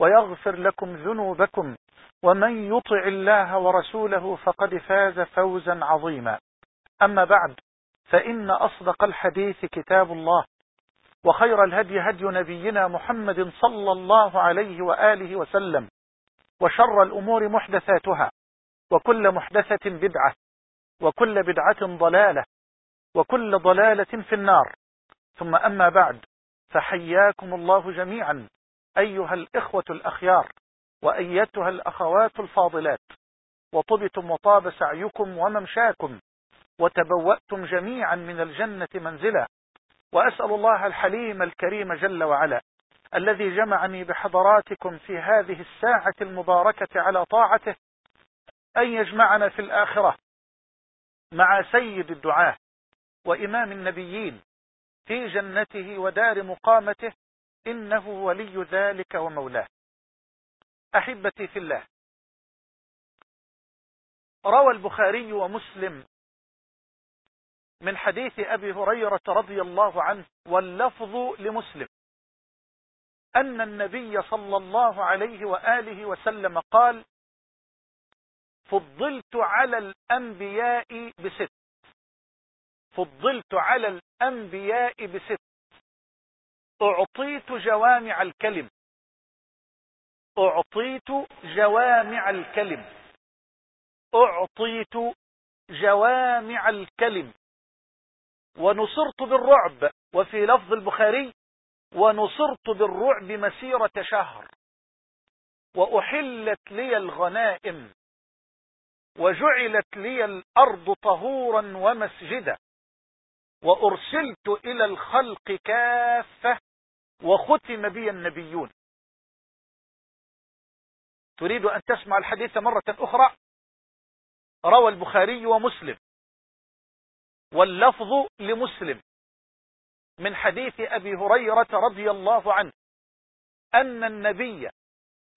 ويغفر لكم ذنوبكم ومن يطع الله ورسوله فقد فاز فوزا عظيما. أما بعد فإن أصدق الحديث كتاب الله وخير الهدي هدي نبينا محمد صلى الله عليه وآله وسلم وشر الأمور محدثاتها وكل محدثة بدعة وكل بدعة ضلالة وكل ضلالة في النار. ثم أما بعد فحياكم الله جميعا. أيها الإخوة الأخيار وأيتها الأخوات الفاضلات وطبتم وطاب سعيكم وممشاكم وتبوأتم جميعا من الجنة منزلا وأسأل الله الحليم الكريم جل وعلا الذي جمعني بحضراتكم في هذه الساعة المباركة على طاعته أن يجمعنا في الآخرة مع سيد الدعاة وإمام النبيين في جنته ودار مقامته إنه ولي ذلك ومولاه. أحبتي في الله. روى البخاري ومسلم من حديث أبي هريرة رضي الله عنه واللفظ لمسلم. أن النبي صلى الله عليه وآله وسلم قال فضلت على الأنبياء بست. فضلت على الأنبياء بست. أعطيت جوامع الكلم. أعطيت جوامع الكلم. أعطيت جوامع الكلم. ونصرت بالرعب وفي لفظ البخاري ونصرت بالرعب مسيرة شهر. وأحلت لي الغنائم. وجعلت لي الأرض طهورا ومسجدا. وأرسلت إلى الخلق كافة. وختم بي النبيون تريد أن تسمع الحديث مرة أخرى؟ روى البخاري ومسلم. واللفظ لمسلم. من حديث أبي هريرة رضي الله عنه. أن النبي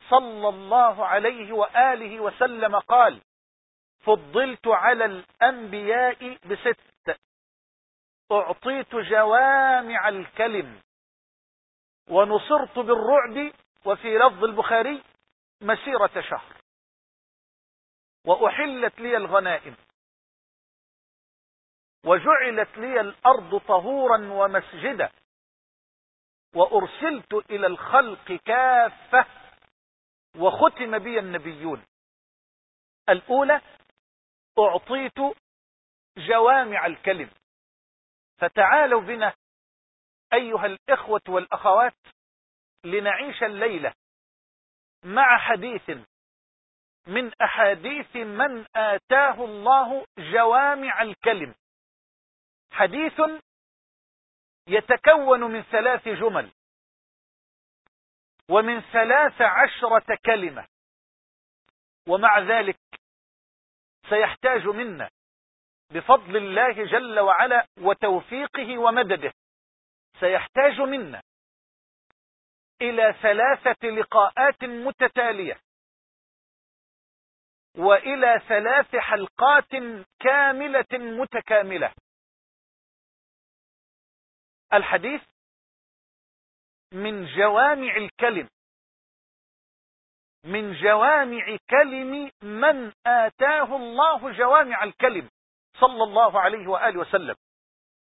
صلى الله عليه وآله وسلم قال فضلت على الأنبياء بست. أعطيت جوامع الكلم. ونصرت بالرعب وفي لفظ البخاري مسيرة شهر. وأحلت لي الغنائم. وجعلت لي الأرض طهورا ومسجدا. وأرسلت إلى الخلق كافة. وختم بي النبيون. الأولى أعطيت جوامع الكلم. فتعالوا بنا أيها الإخوة والأخوات لنعيش الليلة مع حديث من أحاديث من آتاه الله جوامع الكلم. حديث يتكون من ثلاث جمل ومن ثلاث عشرة كلمة ومع ذلك سيحتاج منا بفضل الله جل وعلا وتوفيقه ومدده. سيحتاج منا إلى ثلاثة لقاءات متتالية وإلى ثلاث حلقات كاملة متكاملة. الحديث من جوامع الكلم من جوامع كلم من آتاه الله جوامع الكلم صلى الله عليه وآله وسلم.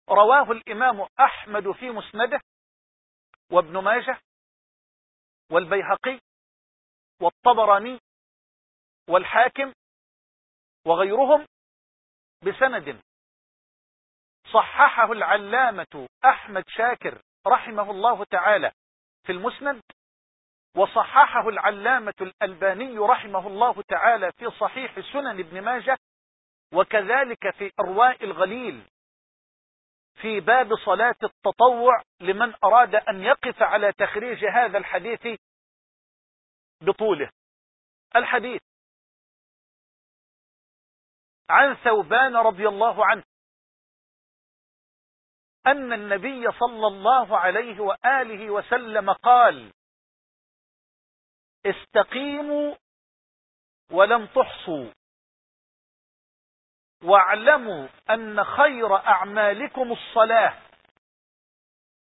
رواه الإمام أحمد في مسنده وابن ماجه والبيهقي والطبراني والحاكم وغيرهم بسند. صححه العلامة أحمد شاكر رحمه الله تعالى في المسند وصححه العلامة الألباني رحمه الله تعالى في صحيح سنن ابن ماجه وكذلك في إرواء الغليل. في باب صلاة التطوع لمن أراد أن يقف على تخريج هذا الحديث بطوله. الحديث عن ثوبان رضي الله عنه. أن النبي صلى الله عليه وآله وسلم قال استقيموا ولم تحصوا واعلموا أن خير أعمالكم الصلاة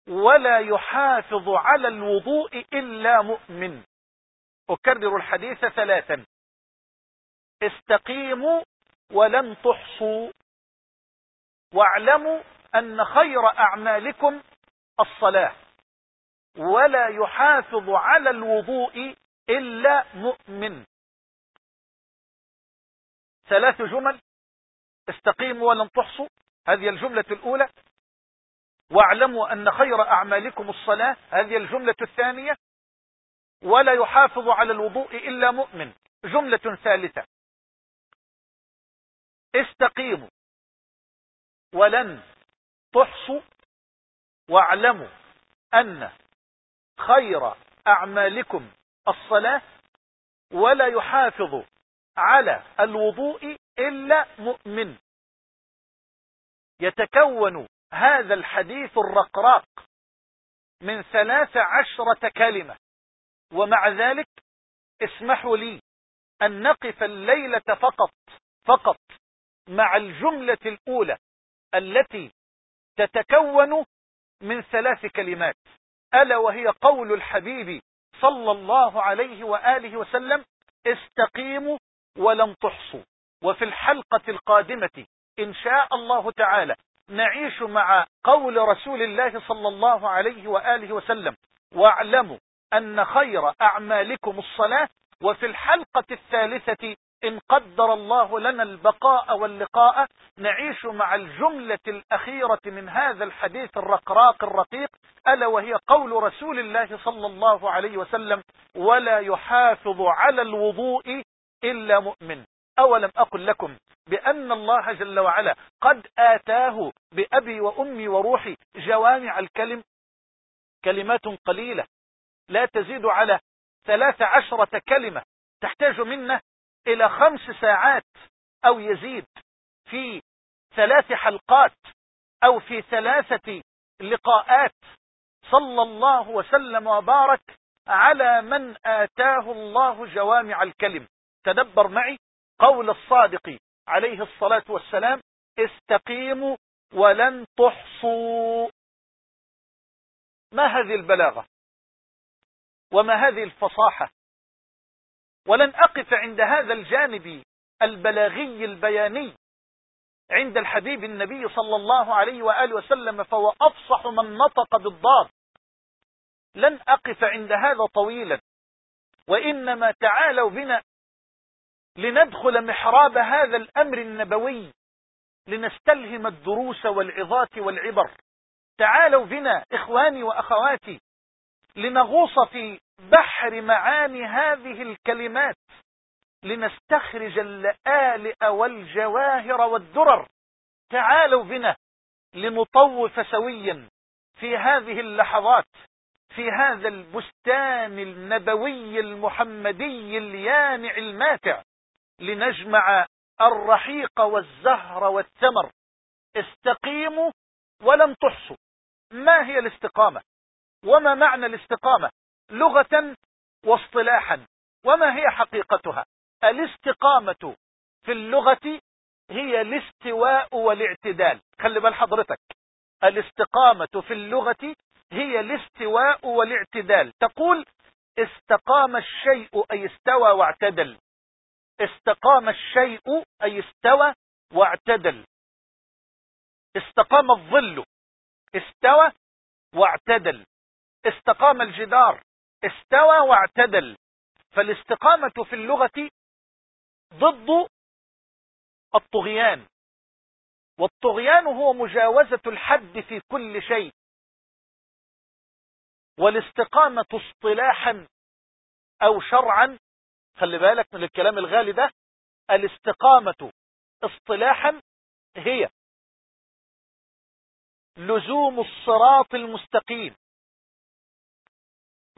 ولا يحافظ على الوضوء إلا مؤمن. أكرر الحديث ثلاثا. استقيموا ولن تحصوا. واعلموا أن خير أعمالكم الصلاة ولا يحافظ على الوضوء إلا مؤمن. ثلاث جمل. استقيموا ولن تحصوا. هذه الجملة الأولى. واعلموا أن خير أعمالكم الصلاة. هذه الجملة الثانية. ولا يحافظ على الوضوء إلا مؤمن. جملة ثالثة. استقيموا ولن تحصوا. واعلموا أن خير أعمالكم الصلاة. ولا يحافظ على الوضوء إلا مؤمن. يتكون هذا الحديث الرقراق من ثلاث عشرة كلمة. ومع ذلك اسمحوا لي أن نقف الليلة فقط فقط مع الجملة الأولى التي تتكون من ثلاث كلمات. ألا وهي قول الحبيب صلى الله عليه وآله وسلم استقيموا ولم تحصوا. وفي الحلقة القادمة إن شاء الله تعالى نعيش مع قول رسول الله صلى الله عليه وآله وسلم واعلموا أن خير أعمالكم الصلاة وفي الحلقة الثالثة إن قدر الله لنا البقاء واللقاء نعيش مع الجملة الأخيرة من هذا الحديث الرقراق الرقيق ألا وهي قول رسول الله صلى الله عليه وسلم ولا يحافظ على الوضوء إلا مؤمن. أولم أقل لكم بأن الله جل وعلا قد آتاه بأبي وأمي وروحي جوامع الكلم كلمات قليلة لا تزيد على ثلاث عشرة كلمة تحتاج منا إلى خمس ساعات أو يزيد في ثلاث حلقات أو في ثلاثة لقاءات. صلى الله وسلم وبارك على من آتاه الله جوامع الكلم. تدبر معي. قول الصادق عليه الصلاة والسلام استقيموا ولن تحصوا. ما هذه البلاغة؟ وما هذه الفصاحة؟ ولن أقف عند هذا الجانب البلاغي البياني عند الحبيب النبي صلى الله عليه وآله وسلم فهو أفصح من نطق بالضاد. لن أقف عند هذا طويلا وإنما تعالوا بنا لندخل محراب هذا الأمر النبوي لنستلهم الدروس والعظات والعبر. تعالوا بنا إخواني وأخواتي لنغوص في بحر معاني هذه الكلمات لنستخرج اللآلئ والجواهر والدرر. تعالوا بنا لنطوف سويا في هذه اللحظات في هذا البستان النبوي المحمدي اليانع الماتع. لنجمع الرحيق والزهر والثمر استقيموا ولم تحصوا. ما هي الاستقامة؟ وما معنى الاستقامة؟ لغة واصطلاحا. وما هي حقيقتها؟ الاستقامة في اللغة هي الاستواء والاعتدال. خلي بال حضرتك. الاستقامة في اللغة هي الاستواء والاعتدال. تقول استقام الشيء أي استوى واعتدل. استقام الشيء أي استوى واعتدل. استقام الظل استوى واعتدل. استقام الجدار استوى واعتدل. فالاستقامة في اللغة ضد الطغيان. والطغيان هو مجاوزة الحد في كل شيء. والاستقامة اصطلاحا أو شرعا خلي بالك من الكلام الغالي ده الاستقامة اصطلاحا هي لزوم الصراط المستقيم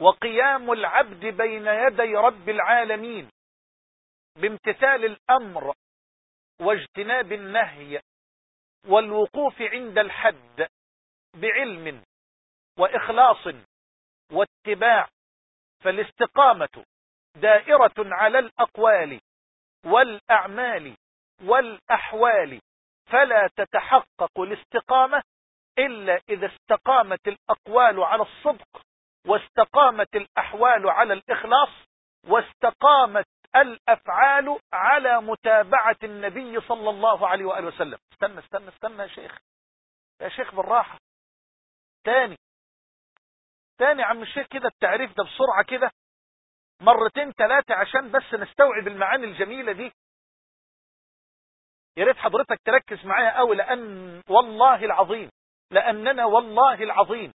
وقيام العبد بين يدي رب العالمين بامتثال الأمر واجتناب النهي والوقوف عند الحد بعلم وإخلاص واتباع فالاستقامة دائرة على الأقوال والأعمال والأحوال فلا تتحقق الاستقامة إلا إذا استقامت الأقوال على الصدق واستقامت الأحوال على الإخلاص واستقامت الأفعال على متابعة النبي صلى الله عليه وآله وسلم. استنى استنى استنى يا شيخ يا شيخ بالراحة. تاني تاني عم الشيخ كده التعريف ده بسرعة كده مرتين ثلاثة عشان بس نستوعب المعاني الجميلة دي. يا ريت حضرتك تركز معايا قوي لأن والله العظيم لأننا والله العظيم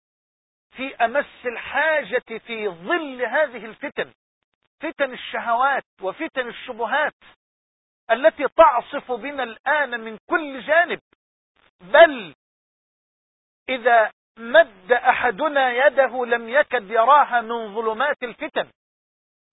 في أمس الحاجة في ظل هذه الفتن فتن الشهوات وفتن الشبهات التي تعصف بنا الآن من كل جانب. بل إذا مد أحدنا يده لم يكد يراها من ظلمات الفتن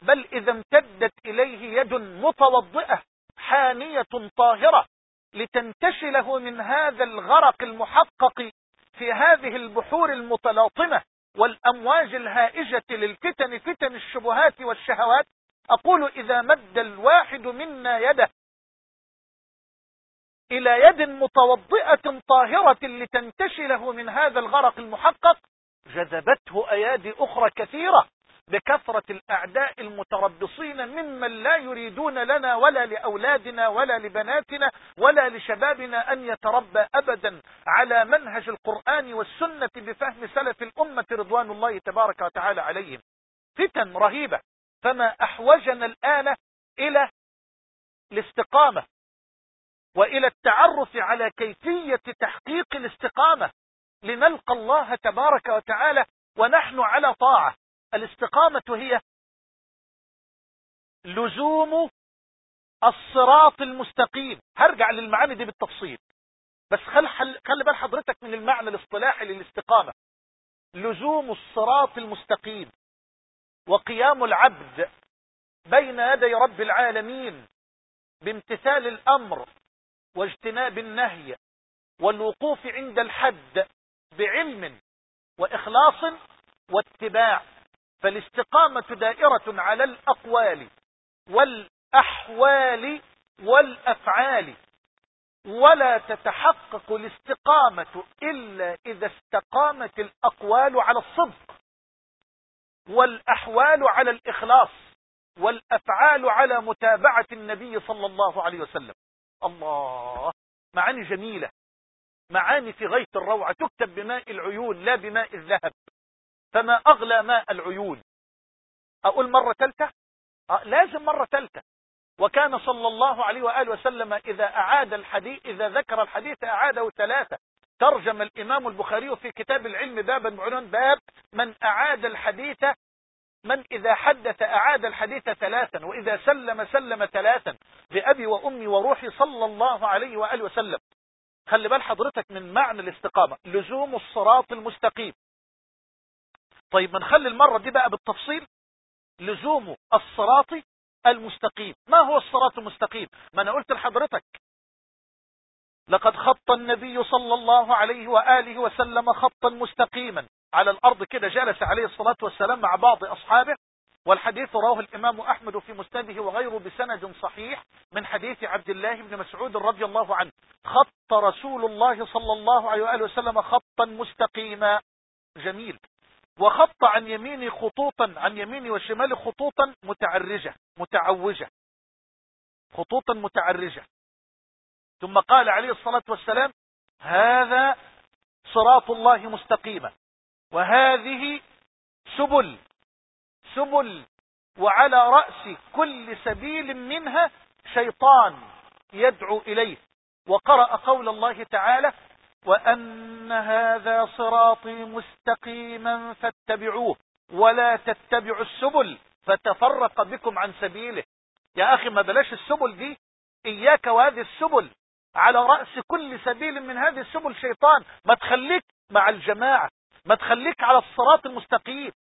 بل إذا امتدت إليه يد متوضئة حانية طاهرة لتنتشله من هذا الغرق المحقق في هذه البحور المتلاطمة والأمواج الهائجة للفتن فتن الشبهات والشهوات. أقول إذا مد الواحد منا يده إلى يد متوضئة طاهرة لتنتشله من هذا الغرق المحقق جذبته أيادي أخرى كثيرة. بكثرة الأعداء المتربصين ممن لا يريدون لنا ولا لأولادنا ولا لبناتنا ولا لشبابنا أن يتربى أبدا على منهج القرآن والسنة بفهم سلف الأمة رضوان الله تبارك وتعالى عليهم. فتن رهيبة. فما أحوجنا الآن إلى الاستقامة وإلى التعرف على كيفية تحقيق الاستقامة. لنلقى الله تبارك وتعالى ونحن على طاعة. الاستقامة هي لزوم الصراط المستقيم. هرجع للمعاني دي بالتفصيل. بس خل خلي بال حضرتك من المعنى الاصطلاحي للاستقامة. لزوم الصراط المستقيم وقيام العبد بين يدي رب العالمين بامتثال الأمر واجتناب النهي والوقوف عند الحد بعلم وإخلاص واتباع. فالاستقامة دائرة على الأقوال والأحوال والأفعال ولا تتحقق الاستقامة إلا إذا استقامت الأقوال على الصدق والأحوال على الإخلاص والأفعال على متابعة النبي صلى الله عليه وسلم. الله معاني جميلة. معاني في غاية الروعة تكتب بماء العيون لا بماء الذهب. فما أغلى ماء العيون. أقول مرة ثالثة؟ أه لازم مرة ثالثة. وكان صلى الله عليه وآله وسلم إذا أعاد الحديث إذا ذكر الحديث أعاده ثلاثة. ترجم الإمام البخاري في كتاب العلم بابا بعنوان باب من أعاد الحديث من إذا حدث أعاد الحديث ثلاثا وإذا سلم سلم ثلاثا بأبي وأمي وروحي صلى الله عليه وآله وسلم. خلي بال حضرتك من معنى الاستقامة لزوم الصراط المستقيم. طيب ما نخلي المرة دي بقى بالتفصيل لزوم الصراط المستقيم. ما هو الصراط المستقيم؟ ما أنا قلت لحضرتك. لقد خط النبي صلى الله عليه وآله وسلم خطا مستقيما. على الأرض كده جلس عليه الصلاة والسلام مع بعض أصحابه. والحديث رواه الإمام أحمد في مسنده وغيره بسند صحيح من حديث عبد الله بن مسعود رضي الله عنه. خط رسول الله صلى الله عليه وآله وسلم خطا مستقيما. جميل. وخط عن يميني خطوطا عن يميني وشمالي خطوطا متعرجة متعوجة. خطوطا متعرجة. ثم قال عليه الصلاة والسلام هذا صراط الله مستقيما. وهذه سبل سبل وعلى رأس كل سبيل منها شيطان يدعو إليه. وقرأ قول الله تعالى وأن هذا صراطي مستقيما فاتبعوه ولا تتبعوا السبل فتفرق بكم عن سبيله. يا أخي ما بلاش السبل دي إياك وهذه السبل. على رأس كل سبيل من هذه السبل شيطان. ما تخليك مع الجماعة ما تخليك على الصراط المستقيم.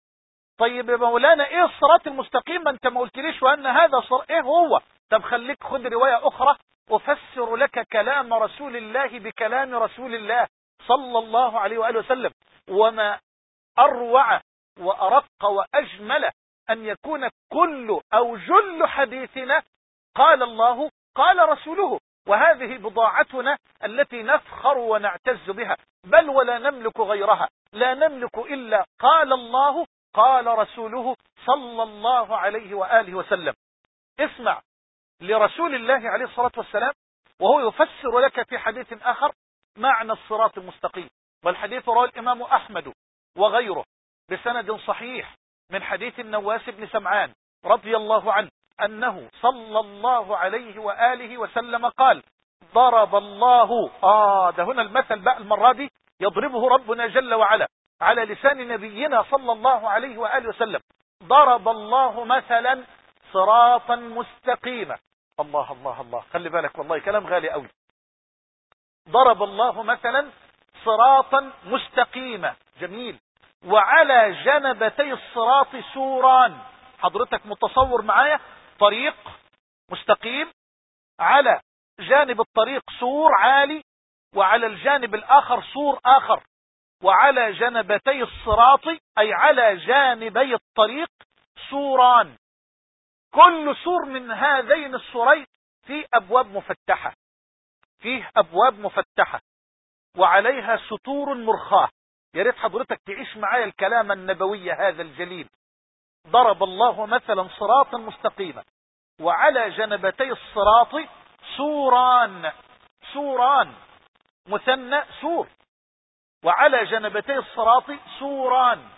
طيب يا مولانا إيه الصراط المستقيم؟ ما أنت ما قلتليش وأن هذا صر... إيه هو؟ طب خليك خد رواية أخرى. أفسر لك كلام رسول الله بكلام رسول الله صلى الله عليه وآله وسلم وما أروع وأرق وأجمل أن يكون كل أو جل حديثنا قال الله قال رسوله. وهذه بضاعتنا التي نفخر ونعتز بها. بل ولا نملك غيرها. لا نملك إلا قال الله قال رسوله صلى الله عليه وآله وسلم. اسمع. لرسول الله عليه الصلاة والسلام وهو يفسر لك في حديث آخر معنى الصراط المستقيم. والحديث رواه الإمام أحمد وغيره بسند صحيح من حديث النواس بن سمعان رضي الله عنه أنه صلى الله عليه وآله وسلم قال ضرب الله آه ده هنا المثل بقى المرة دي يضربه ربنا جل وعلا على لسان نبينا صلى الله عليه وآله وسلم. ضرب الله مثلا صراطا مستقيما. الله الله الله. خلي بالك والله كلام غالي قوي. ضرب الله مثلا صراطا مستقيما. جميل. وعلى جنبتي الصراط سوران حضرتك متصور معايا؟ طريق مستقيم على جانب الطريق سور عالي وعلى الجانب الآخر سور آخر. وعلى جنبتي الصراط أي على جانبي الطريق سوران. كل سور من هذين السورين فيه أبواب مفتحة. فيه أبواب مفتحة. وعليها ستور مرخاة. يا ريت حضرتك تعيش معايا الكلام النبوي هذا الجليل. ضرب الله مثلا صراطا مستقيما. وعلى جنبتي الصراط سوران. سوران. مثنى سور. وعلى جنبتي الصراط سوران.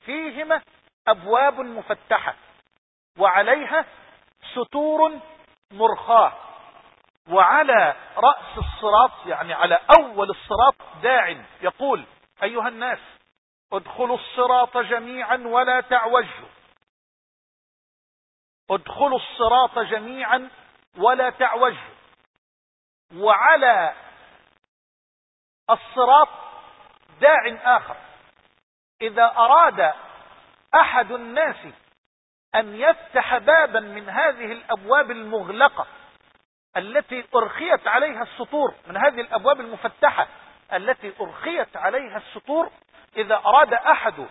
فيهما أبواب مفتحة. وعليها ستور مرخاة. وعلى رأس الصراط يعني على أول الصراط داع يقول أيها الناس ادخلوا الصراط جميعا ولا تعوجوا. ادخلوا الصراط جميعا ولا تعوجوا. وعلى الصراط داع آخر إذا أراد أحد الناس أن يفتح بابا من هذه الأبواب المغلقة التي أرخيت عليها السطور من هذه الأبواب المفتحة التي أرخيت عليها السطور إذا أراد أحد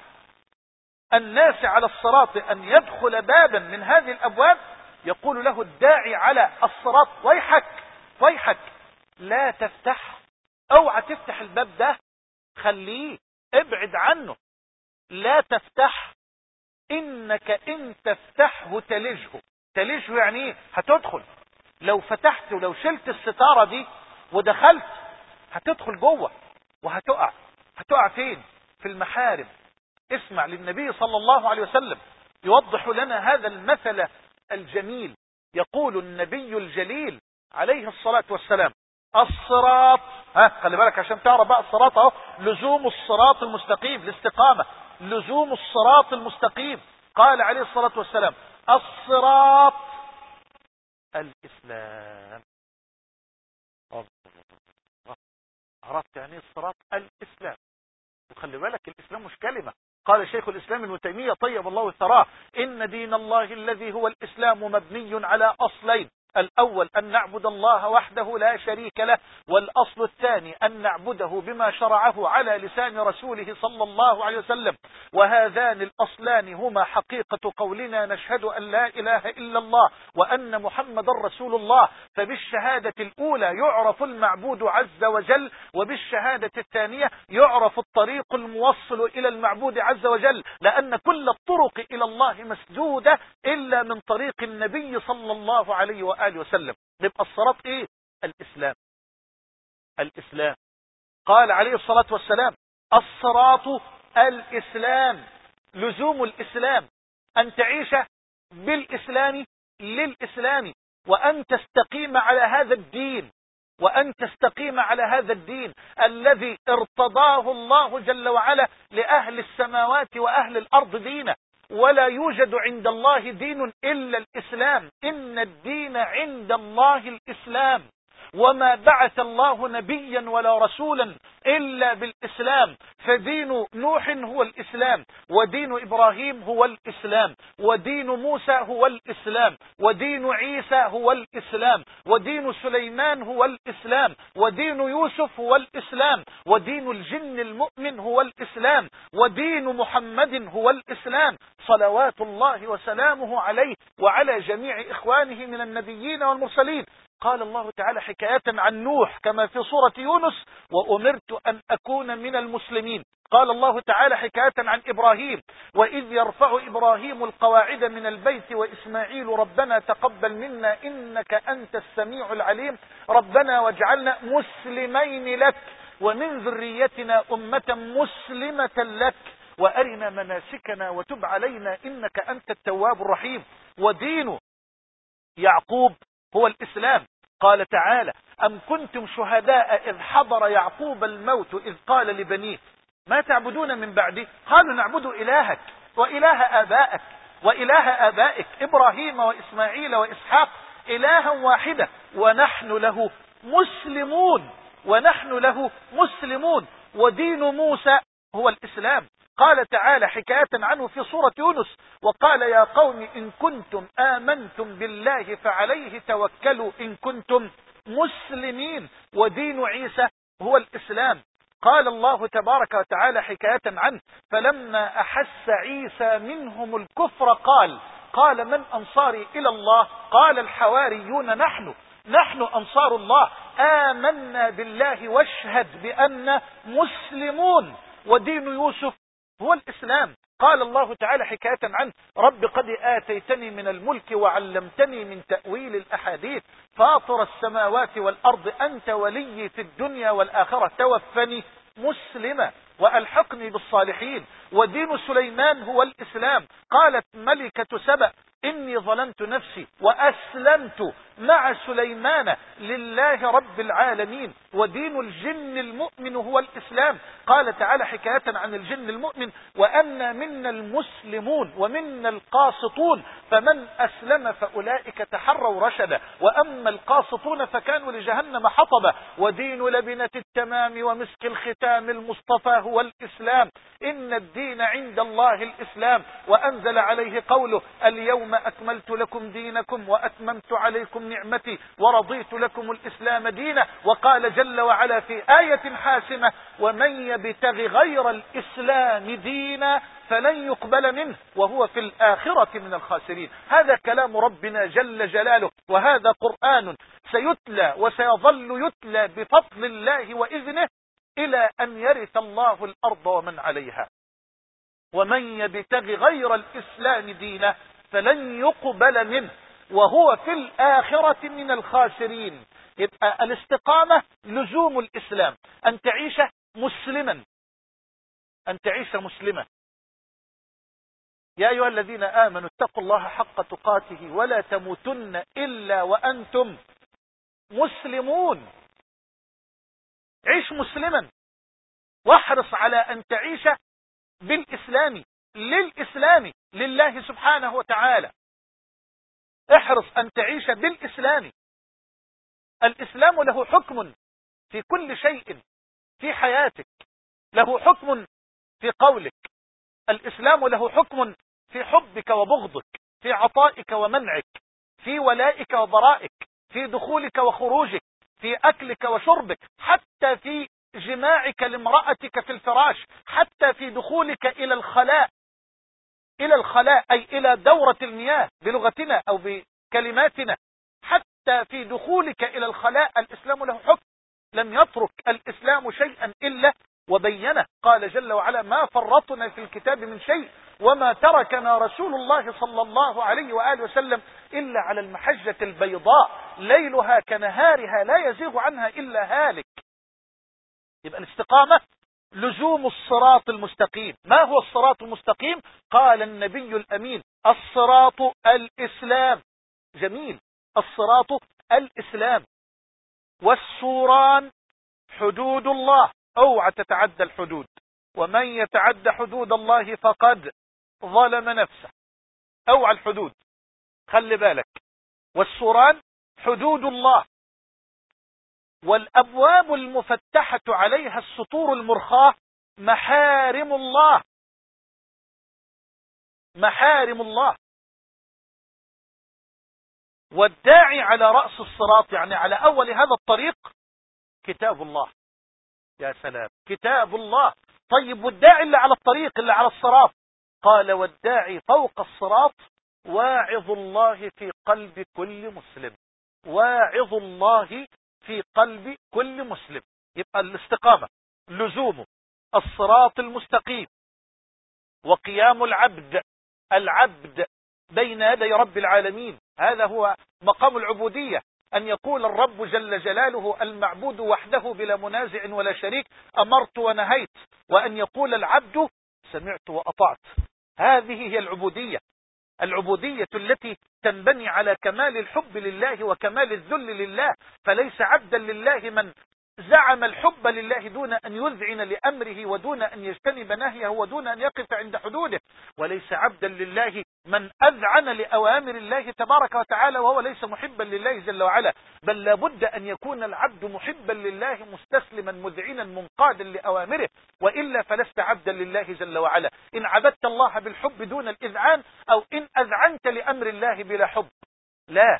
الناس على الصراط أن يدخل بابا من هذه الأبواب يقول له الداعي على الصراط ويحك ويحك لا تفتح أوعى تفتح الباب ده خليه ابعد عنه لا تفتح إنك إن تفتحه تلجه. تلجه يعني إيه هتدخل. لو فتحت ولو شلت الستارة دي ودخلت هتدخل جوه وهتقع. هتقع فين؟ في المحارم. اسمع للنبي صلى الله عليه وسلم يوضح لنا هذا المثل الجميل. يقول النبي الجليل عليه الصلاة والسلام الصراط ها خلي بالك عشان تعرف بقى الصراط أهو لزوم الصراط المستقيم الاستقامة. لزوم الصراط المستقيم. قال عليه الصلاة والسلام الصراط الإسلام. عرفت يعني الصراط الإسلام؟ وخلي بالك الإسلام مش كلمة. قال شيخ الإسلام ابن تيمية طيب الله ثراه إن دين الله الذي هو الإسلام مبني على أصلين. الأول أن نعبد الله وحده لا شريك له والأصل الثاني أن نعبده بما شرعه على لسان رسوله صلى الله عليه وسلم. وهذان الأصلان هما حقيقة قولنا نشهد أن لا إله إلا الله وأن محمد رسول الله. فبالشهادة الأولى يعرف المعبود عز وجل وبالشهادة الثانية يعرف الطريق الموصل إلى المعبود عز وجل لأن كل الطرق إلى الله مسدودة إلا من طريق النبي صلى الله عليه وآله وآله وسلم. يبقى الصراط إيه؟ الإسلام. الإسلام. قال عليه الصلاة والسلام الصراط الإسلام. لزوم الإسلام. أن تعيش بالإسلام للإسلام. وأن تستقيم على هذا الدين. وأن تستقيم على هذا الدين الذي ارتضاه الله جل وعلا لأهل السماوات وأهل الأرض دينا. ولا يوجد عند الله دين إلا الإسلام. إن الدين عند الله الإسلام. وما بعث الله نبيا ولا رسولا إلا بالإسلام. فدين نوح هو الإسلام ودين إبراهيم هو الإسلام ودين موسى هو الإسلام ودين عيسى هو الإسلام ودين سليمان هو الإسلام ودين يوسف هو الإسلام ودين الجن المؤمن هو الإسلام ودين محمد هو الإسلام. صلوات الله وسلامه عليه وعلى جميع إخوانه من النبيين والمرسلين. قال الله تعالى حكاية عن نوح كما في سورة يونس وأمرت أن أكون من المسلمين. قال الله تعالى حكاية عن إبراهيم وإذ يرفع إبراهيم القواعد من البيت وإسماعيل ربنا تقبل منا إنك أنت السميع العليم. ربنا واجعلنا مسلمين لك ومن ذريتنا أمة مسلمة لك. وأرنا مناسكنا وتب علينا إنك أنت التواب الرحيم. ودين يعقوب هو الإسلام. قال تعالى أم كنتم شهداء إذ حضر يعقوب الموت إذ قال لبنيه ما تعبدون من بعدي? قالوا نعبد إلهك وإله آبائك وإله آبائك إبراهيم وإسماعيل وإسحاق إلها واحدة ونحن له مسلمون. ونحن له مسلمون. ودين موسى هو الإسلام. قال تعالى حكاية عنه في سورة يونس وقال يا قوم إن كنتم آمنتم بالله فعليه توكلوا إن كنتم مسلمين ودين عيسى هو الإسلام. قال الله تبارك وتعالى حكاية عنه فلما أحس عيسى منهم الكفر قال قال من أنصاري إلى الله؟ قال الحواريون نحن نحن أنصار الله. آمنا بالله واشهد بأن مسلمون ودين يوسف هو الإسلام. قال الله تعالى حكاية عنه رب قد آتيتني من الملك وعلمتني من تأويل الأحاديث. فاطر السماوات والأرض أنت ولي في الدنيا والآخرة توفني مسلمة وألحقني بالصالحين. ودين سليمان هو الإسلام. قالت ملكة سبأ إني ظلمت نفسي وأسلمت مع سليمان لله رب العالمين ودين الجن المؤمن هو الإسلام. قال تعالى حكاية عن الجن المؤمن وأن منا المسلمون ومنا القاسطون فمن أسلم فأولئك تحروا رشدا وأما القاسطون فكانوا لجهنم حطبا. ودين لبنة التمام ومسك الختام المصطفى هو الإسلام. إن الدين عند الله الإسلام. وأنزل عليه قوله اليوم أكملت لكم دينكم وأتممت عليكم نعمتي ورضيت لكم الإسلام دينا. وقال جل وعلا في آية حاسمة ومن يبتغ غير الإسلام دينا فلن يقبل منه وهو في الآخرة من الخاسرين. هذا كلام ربنا جل جلاله وهذا قرآن سيتلى وسيظل يتلى بفضل الله وإذنه إلى أن يرث الله الأرض ومن عليها. ومن يبتغ غير الإسلام دينا فلن يقبل منه. وهو في الآخرة من الخاسرين. يبقى الاستقامة لزوم الإسلام. أن تعيش مسلما. أن تعيش مسلما. يا أيها الذين آمنوا اتقوا الله حق تقاته ولا تموتن إلا وأنتم مسلمون. عيش مسلما. واحرص على أن تعيش بالإسلام للإسلام لله سبحانه وتعالى. احرص أن تعيش بالإسلام. الإسلام له حكم في كل شيء في حياتك له حكم في قولك. الإسلام له حكم في حبك وبغضك في عطائك ومنعك في ولائك وبرائك في دخولك وخروجك في أكلك وشربك حتى في جماعك لامرأتك في الفراش حتى في دخولك إلى الخلاء. إلى الخلاء أي إلى دورة المياه بلغتنا أو بكلماتنا حتى في دخولك إلى الخلاء الإسلام له حكم. لم يترك الإسلام شيئا إلا وبينه. قال جل وعلا ما فرطنا في الكتاب من شيء وما تركنا رسول الله صلى الله عليه وآله وسلم إلا على المحجة البيضاء. ليلها كنهارها لا يزيغ عنها إلا هالك. يبقى الاستقامة لزوم الصراط المستقيم. ما هو الصراط المستقيم؟ قال النبي الأمين الصراط الإسلام. جميل. الصراط الإسلام. والسوران حدود الله. اوعى تتعدى الحدود. ومن يتعد حدود الله فقد ظلم نفسه. اوعى الحدود. خلي بالك. والسوران حدود الله. والأبواب المفتحة عليها السطور المرخاة محارم الله. محارم الله. والداعي على رأس الصراط يعني على أول هذا الطريق كتاب الله. يا سلام. كتاب الله. طيب والداعي اللي على الطريق اللي على الصراط؟ قال والداعي فوق الصراط واعظ الله في قلب كل مسلم. واعظ الله في قلب كل مسلم. يبقى الاستقامة لزوم الصراط المستقيم. وقيام العبد العبد بين يدي رب العالمين. هذا هو مقام العبودية أن يقول الرب جل جلاله المعبود وحده بلا منازع ولا شريك أمرت ونهيت وأن يقول العبد سمعت وأطعت. هذه هي العبودية. العبودية التي تنبني على كمال الحب لله وكمال الذل لله فليس عبدا لله من زعم الحب لله دون أن يذعن لأمره ودون أن يجتنب نهيه ودون أن يقف عند حدوده. وليس عبدا لله من أذعن لأوامر الله تبارك وتعالى وهو ليس محبا لله جل وعلا. بل لابد أن يكون العبد محبا لله مستسلما مذعنا منقادا لأوامره. وإلا فلست عبدا لله جل وعلا. إن عبدت الله بالحب دون الإذعان أو إن أذعنت لأمر الله بلا حب. لا.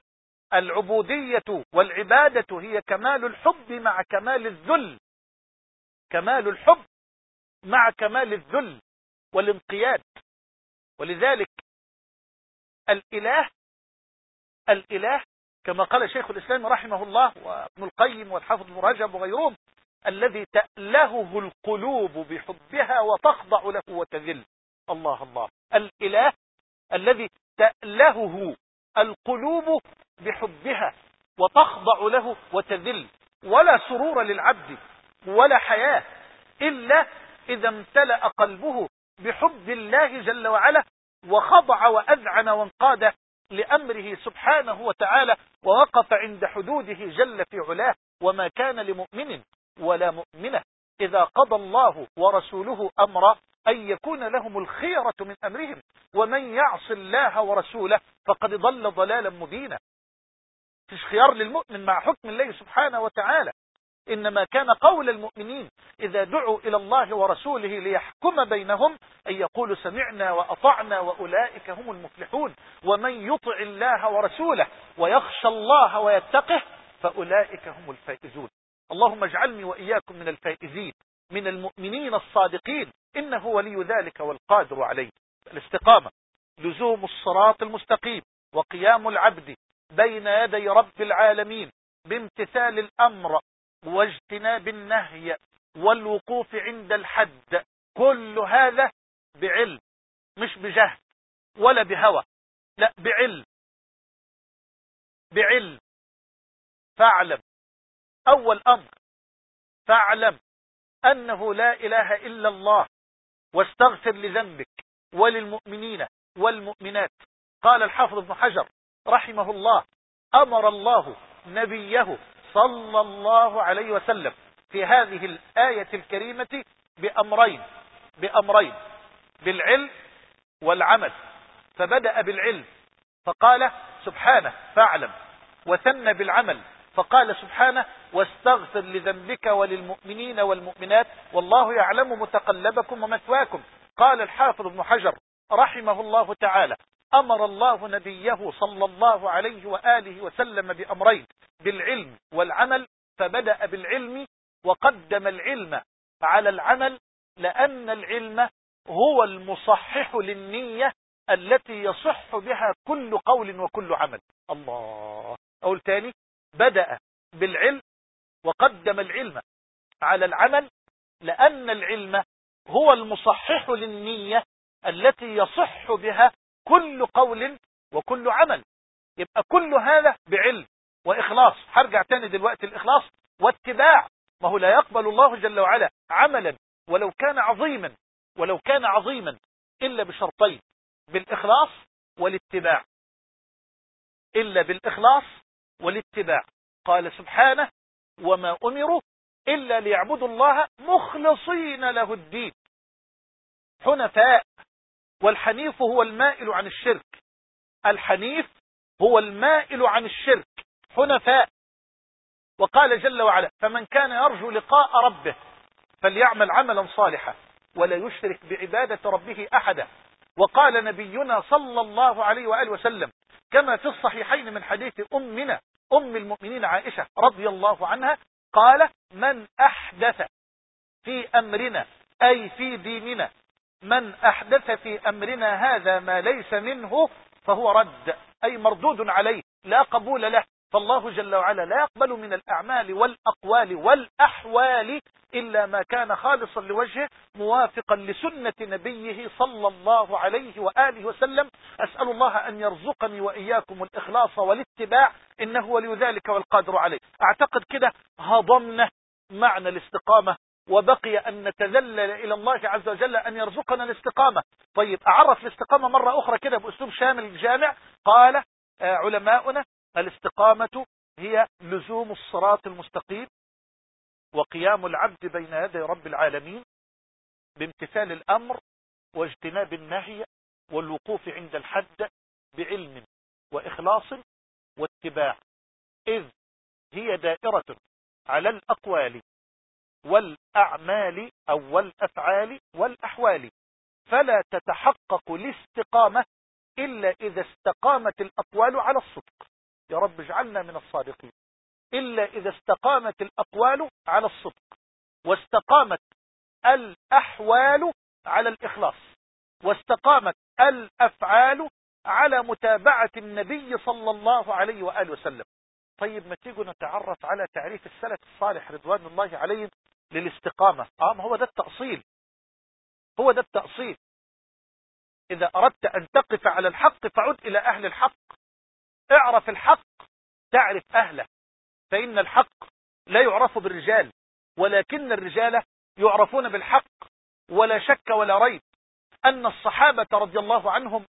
العبودية والعبادة هي كمال الحب مع كمال الذل. كمال الحب مع كمال الذل والانقياد. ولذلك الإله الإله كما قال شيخ الإسلام رحمه الله وابن القيم والحافظ ابن رجب وغيرهم الذي تألهه القلوب بحبها وتخضع له وتذل. الله الله. الإله الذي تألهه القلوب بحبها وتخضع له وتذل. ولا سرور للعبد ولا حياة إلا إذا امتلأ قلبه بحب الله جل وعلا وخضع وأذعن وانقاد لأمره سبحانه وتعالى ووقف عند حدوده جل في علاه وما كان لمؤمن ولا مؤمنة. إذا قضى الله ورسوله أمرا أن يكون لهم الخيرة من أمرهم. ومن يعص الله ورسوله فقد ضل ضلالا مبينا. فيش خيار للمؤمن مع حكم الله سبحانه وتعالى. إنما كان قول المؤمنين إذا دعوا إلى الله ورسوله ليحكم بينهم أن يقولوا سمعنا وأطعنا وأولئك هم المفلحون. ومن يطع الله ورسوله ويخشى الله ويتقه فأولئك هم الفائزون. اللهم اجعلني وإياكم من الفائزين. من المؤمنين الصادقين. إنه ولي ذلك والقادر عليه. الاستقامة. لزوم الصراط المستقيم. وقيام العبد بين يدي رب العالمين. بامتثال الأمر. واجتناب النهي. والوقوف عند الحد. كل هذا بعلم. مش بجهل. ولا بهوى. لا بعلم. بعلم. فاعلم. أول أمر. فاعلم. أنه لا إله إلا الله واستغفر لذنبك وللمؤمنين والمؤمنات. قال الحافظ ابن حجر رحمه الله أمر الله نبيه صلى الله عليه وسلم في هذه الآية الكريمة بأمرين بأمرين بالعلم والعمل. فبدأ بالعلم فقال سبحانه فاعلم وثنى بالعمل فقال سبحانه واستغفر لذنبك وللمؤمنين والمؤمنات والله يعلم متقلبكم ومثواكم. قال الحافظ ابن حجر رحمه الله تعالى أمر الله نبيه صلى الله عليه وآله وسلم بأمرين بالعلم والعمل فبدأ بالعلم وقدم العلم على العمل لأن العلم هو المصحح للنية التي يصح بها كل قول وكل عمل. الله. أقول تاني بدأ بالعلم وقدم العلم على العمل لأن العلم هو المصحح للنية التي يصح بها كل قول وكل عمل. يبقى كل هذا بعلم وإخلاص. هرجع تاني دلوقتي الإخلاص واتباع. ما هو لا يقبل الله جل وعلا عملا ولو كان عظيما ولو كان عظيما إلا بشرطين بالإخلاص والاتباع. إلا بالإخلاص والاتباع. قال سبحانه وما أمروا إلا ليعبدوا الله مخلصين له الدين. حنفاء والحنيف هو المائل عن الشرك. الحنيف هو المائل عن الشرك. حنفاء. وقال جل وعلا فمن كان يرجو لقاء ربه فليعمل عملا صالحا ولا يشرك بعبادة ربه أحدا. وقال نبينا صلى الله عليه وآله وسلم كما في الصحيحين من حديث أمنا أم المؤمنين عائشة رضي الله عنها قال من أحدث في أمرنا أي في ديننا من أحدث في أمرنا هذا ما ليس منه فهو رد أي مردود عليه لا قبول له. فالله جل وعلا لا يقبل من الأعمال والأقوال والأحوال إلا ما كان خالصا لوجهه موافقا لسنة نبيه صلى الله عليه وآله وسلم. أسأل الله أن يرزقني وإياكم الإخلاص والاتباع إنه ولي ذلك والقادر عليه. أعتقد كده هضمنا معنى الاستقامة وبقي أن نتذلل إلى الله عز وجل أن يرزقنا الاستقامة. طيب أعرف الاستقامة مرة أخرى كده بأسلوب شامل جامع. قال آه، علماؤنا الاستقامة هي لزوم الصراط المستقيم. وقيام العبد بين يدي رب العالمين بامتثال الأمر واجتناب النهي والوقوف عند الحد بعلم وإخلاص واتباع. إذ هي دائرة على الأقوال والأعمال أو والأفعال والأحوال فلا تتحقق الاستقامة إلا إذا استقامت الأقوال على الصدق. يا رب اجعلنا من الصادقين. إلا إذا استقامت الأقوال على الصدق واستقامت الأحوال على الإخلاص واستقامت الأفعال على متابعة النبي صلى الله عليه وآله وسلم. طيب ما تيجوا نتعرف على تعريف السلف الصالح رضوان الله عليهم للاستقامة؟ آه ما هو ده التأصيل. هو ده التأصيل. إذا أردت أن تقف على الحق فعد إلى أهل الحق. اعرف الحق تعرف أهله. فإن الحق لا يعرف بالرجال ولكن الرجال يعرفون بالحق ولا شك ولا ريب أن الصحابة رضي الله عنهم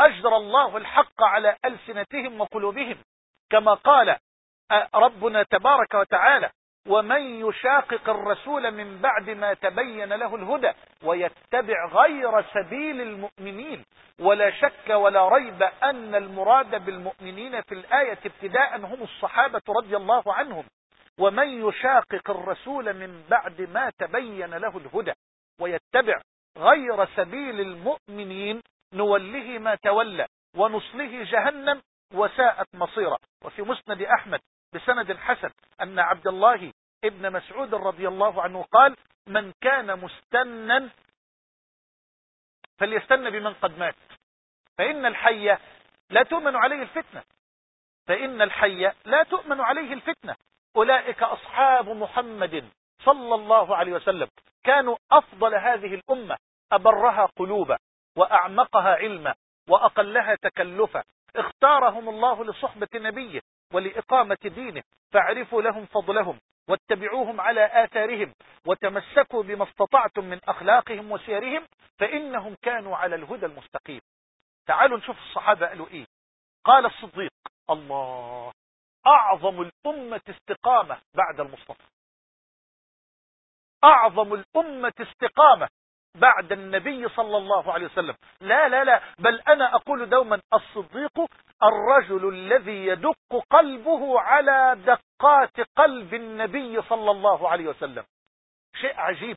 أجرى الله الحق على ألسنتهم وقلوبهم كما قال ربنا تبارك وتعالى ومن يشاقق الرسول من بعد ما تبين له الهدى ويتبع غير سبيل المؤمنين ولا شك ولا ريب أن المراد بالمؤمنين في الآية ابتداء هم الصحابة رضي الله عنهم. ومن يشاقق الرسول من بعد ما تبين له الهدى ويتبع غير سبيل المؤمنين نوله ما تولى ونصله جهنم وساءت مصيرا وفي مسند أحمد بسند حسن أن عبد الله ابن مسعود رضي الله عنه قال من كان مستنا فليستن بمن قد مات. فإن الحي لا تؤمن عليه الفتنة. فإن الحي لا تؤمن عليه الفتنة. أولئك أصحاب محمد صلى الله عليه وسلم. كانوا أفضل هذه الأمة. أبرها قلوبا وأعمقها علما وأقلها تكلفا. اختارهم الله لصحبة نبيه. ولإقامة دينه فاعرفوا لهم فضلهم واتبعوهم على آثارهم وتمسكوا بما استطعتم من أخلاقهم وسيرهم فإنهم كانوا على الهدى المستقيم. تعالوا نشوف الصحابة قالوا إيه؟ قال الصديق الله أعظم الأمة استقامة بعد المصطفى. أعظم الأمة استقامة بعد النبي صلى الله عليه وسلم. لا لا لا بل أنا أقول دوما الصديق الرجل الذي يدق قلبه على دقات قلب النبي صلى الله عليه وسلم. شيء عجيب.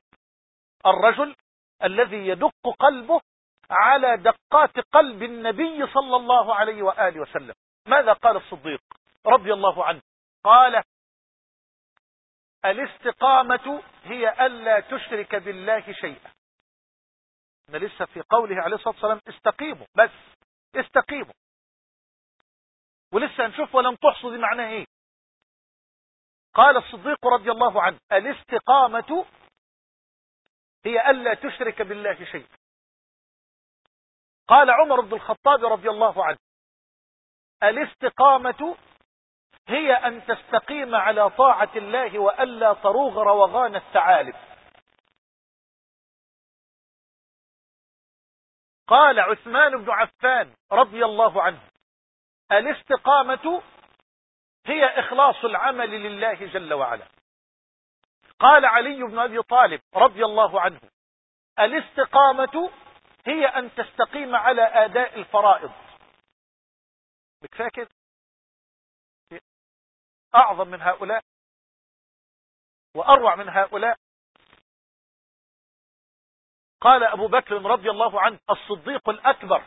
الرجل الذي يدق قلبه على دقات قلب النبي صلى الله عليه وآله وسلم. ماذا قال الصديق رضي الله عنه؟ قال الاستقامة هي ألا تشرك بالله شيئا. لسه في قوله عليه الصلاة والسلام استقيموا بس استقيموا. ولسه نشوف ولم تحصوا دي معناه إيه. قال الصديق رضي الله عنه الاستقامة هي ألا تشرك بالله شيئا. قال عمر بن الخطاب رضي الله عنه الاستقامة هي أن تستقيم على طاعة الله وألا تروغ روغان الثعالب. قال عثمان بن عفان رضي الله عنه الاستقامة هي إخلاص العمل لله جل وعلا. قال علي بن أبي طالب رضي الله عنه الاستقامة هي أن تستقيم على آداء الفرائض. بكفاية كده أعظم من هؤلاء؟ وأروع من هؤلاء؟ قال أبو بكر رضي الله عنه الصديق الأكبر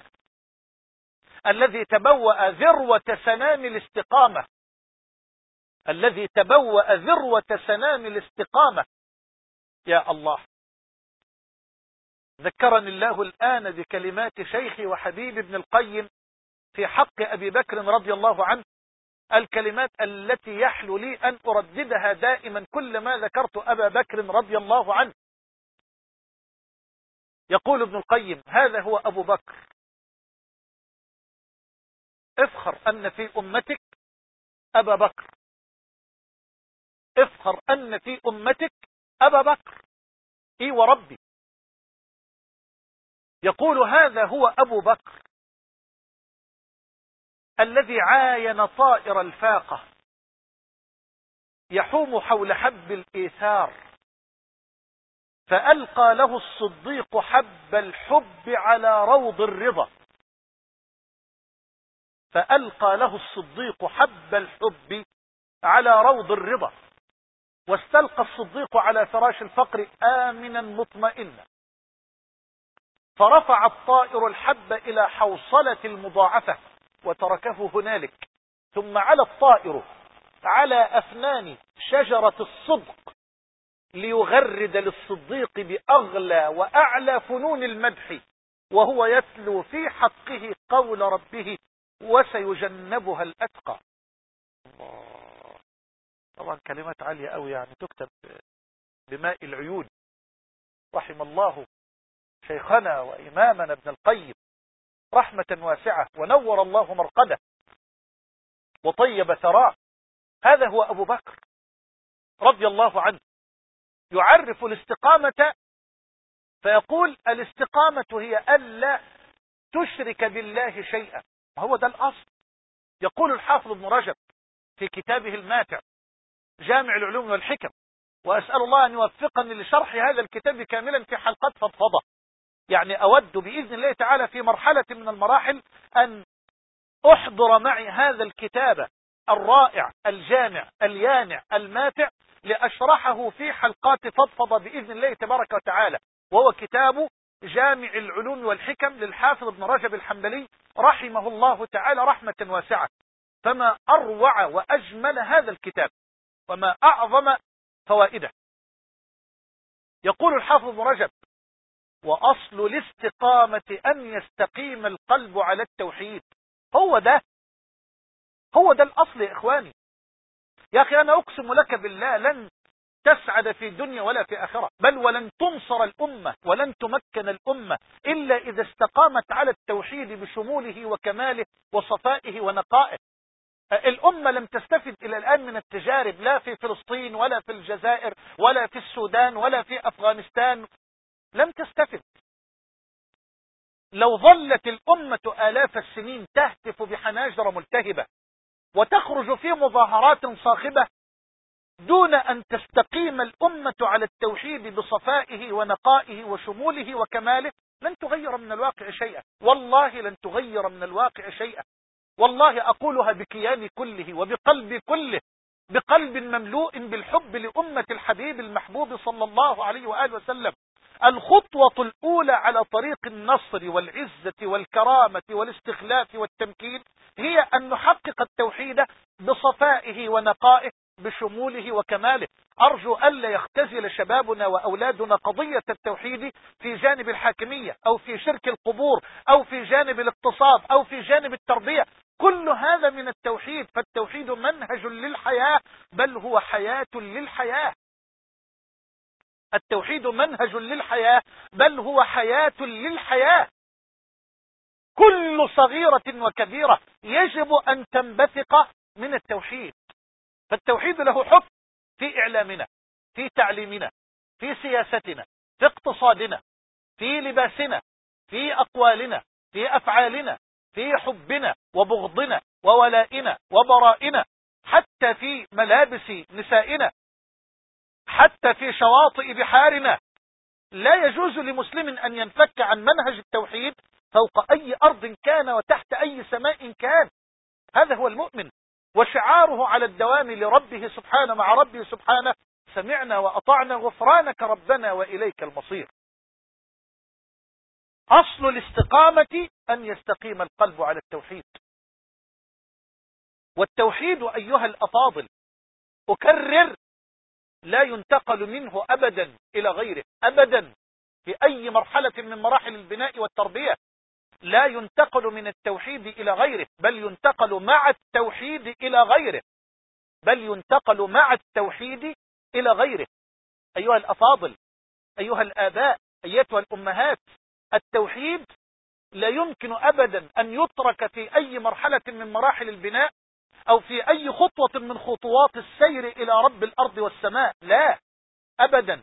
الذي تبوأ ذروة سنام الاستقامة. الذي تبوأ ذروة سنام الاستقامة. يا الله. ذكرني الله الآن بكلمات شيخي وحبيبي ابن القيم في حق أبي بكر رضي الله عنه. الكلمات التي يحلو لي أن أرددها دائما كلما ذكرت أبا بكر رضي الله عنه. يقول ابن القيم هذا هو أبو بكر. افخر أن في أمتك أبا بكر. افخر أن في أمتك أبا بكر. إي وربي. يقول هذا هو أبو بكر. الذي عاين طائر الفاقة. يحوم حول حب الإيثار. فألقى له الصديق حب الحب على روض الرضا. فألقى له الصديق حب الحب على روض الرضا واستلقى الصديق على فراش الفقر آمنا مطمئنا. فرفع الطائر الحب إلى حوصلة المضاعفة وتركه هنالك ثم على الطائر على أفنان شجرة الصدق ليغرد للصديق بأغلى وأعلى فنون المدح وهو يتلو في حقه قول ربه وسيجنبها الأتقى. الله. طبعا كلمات عالية قوي يعني تكتب بماء العيون. رحم الله شيخنا وإمامنا ابن القيم رحمة واسعة ونور الله مرقده وطيب ثراه هذا هو أبو بكر رضي الله عنه. يعرف الاستقامة فيقول الاستقامة هي ألا تشرك بالله شيئا. هو ده الأصل. يقول الحافظ ابن رجب في كتابه الماتع جامع العلوم والحكم وأسأل الله أن يوفقني لشرح هذا الكتاب كاملا في حلقات فضفضة. يعني أود بإذن الله تعالى في مرحلة من المراحل أن أحضر معي هذا الكتاب الرائع الجامع اليانع الماتع لأشرحه في حلقات فضفضة بإذن الله تبارك وتعالى. وهو كتاب جامع العلوم والحكم للحافظ ابن رجب الحنبلي رحمه الله تعالى رحمة واسعة. فما أروع وأجمل هذا الكتاب وما أعظم فوائده. يقول الحافظ ابن رجب وأصل الاستقامة أن يستقيم القلب على التوحيد. هو ده هو ده الأصل يا إخواني. يا أخي أنا أقسم لك بالله لن تسعد في الدنيا ولا في آخرة بل ولن تنصر الأمة ولن تمكن الأمة إلا إذا استقامت على التوحيد بشموله وكماله وصفائه ونقائه. الأمة لم تستفد إلى الآن من التجارب لا في فلسطين ولا في الجزائر ولا في السودان ولا في أفغانستان. لم تستفد. لو ظلت الأمة آلاف السنين تهتف بحناجر ملتهبة وتخرج في مظاهرات صاخبة دون أن تستقيم الأمة على التوحيد بصفائه ونقائه وشموله وكماله لن تغير من الواقع شيئا. والله لن تغير من الواقع شيئا. والله أقولها بكياني كله وبقلبي كله بقلب مملوء بالحب لأمة الحبيب المحبوب صلى الله عليه وآله وسلم. الخطوة الأولى على طريق النصر والعزة والكرامة والاستخلاف والتمكين هي أن نحقق التوحيد بصفائه ونقائه بشموله وكماله. أرجو ألا يختزل شبابنا وأولادنا قضية التوحيد في جانب الحاكمية أو في شرك القبور أو في جانب الاقتصاد أو في جانب التربية. كل هذا من التوحيد فالتوحيد منهج للحياة بل هو حياة للحياة. التوحيد منهج للحياة بل هو حياة للحياة. كل صغيرة وكبيرة يجب أن تنبثق من التوحيد. فالتوحيد له حكم في إعلامنا في تعليمنا في سياستنا في اقتصادنا في لباسنا في أقوالنا في أفعالنا في حبنا وبغضنا وولائنا وبرائنا حتى في ملابس نسائنا حتى في شواطئ بحارنا. لا يجوز لمسلم أن ينفك عن منهج التوحيد فوق أي أرض كان وتحت أي سماء كان. هذا هو المؤمن. وشعاره على الدوام لربه سبحانه مع ربه سبحانه سمعنا وأطعنا غفرانك ربنا وإليك المصير. أصل الاستقامة أن يستقيم القلب على التوحيد. والتوحيد أيها الأفاضل أكرر لا ينتقل منه أبدا إلى غيره أبدا في أي مرحلة من مراحل البناء والتربية. لا ينتقل من التوحيد إلى غيره بل ينتقل مع التوحيد إلى غيره. بل ينتقل مع التوحيد إلى غيره. أيها الأفاضل أيها الآباء أيتها الأمهات التوحيد لا يمكن أبدا أن يترك في أي مرحلة من مراحل البناء أو في أي خطوة من خطوات السير إلى رب الأرض والسماء لا أبدا.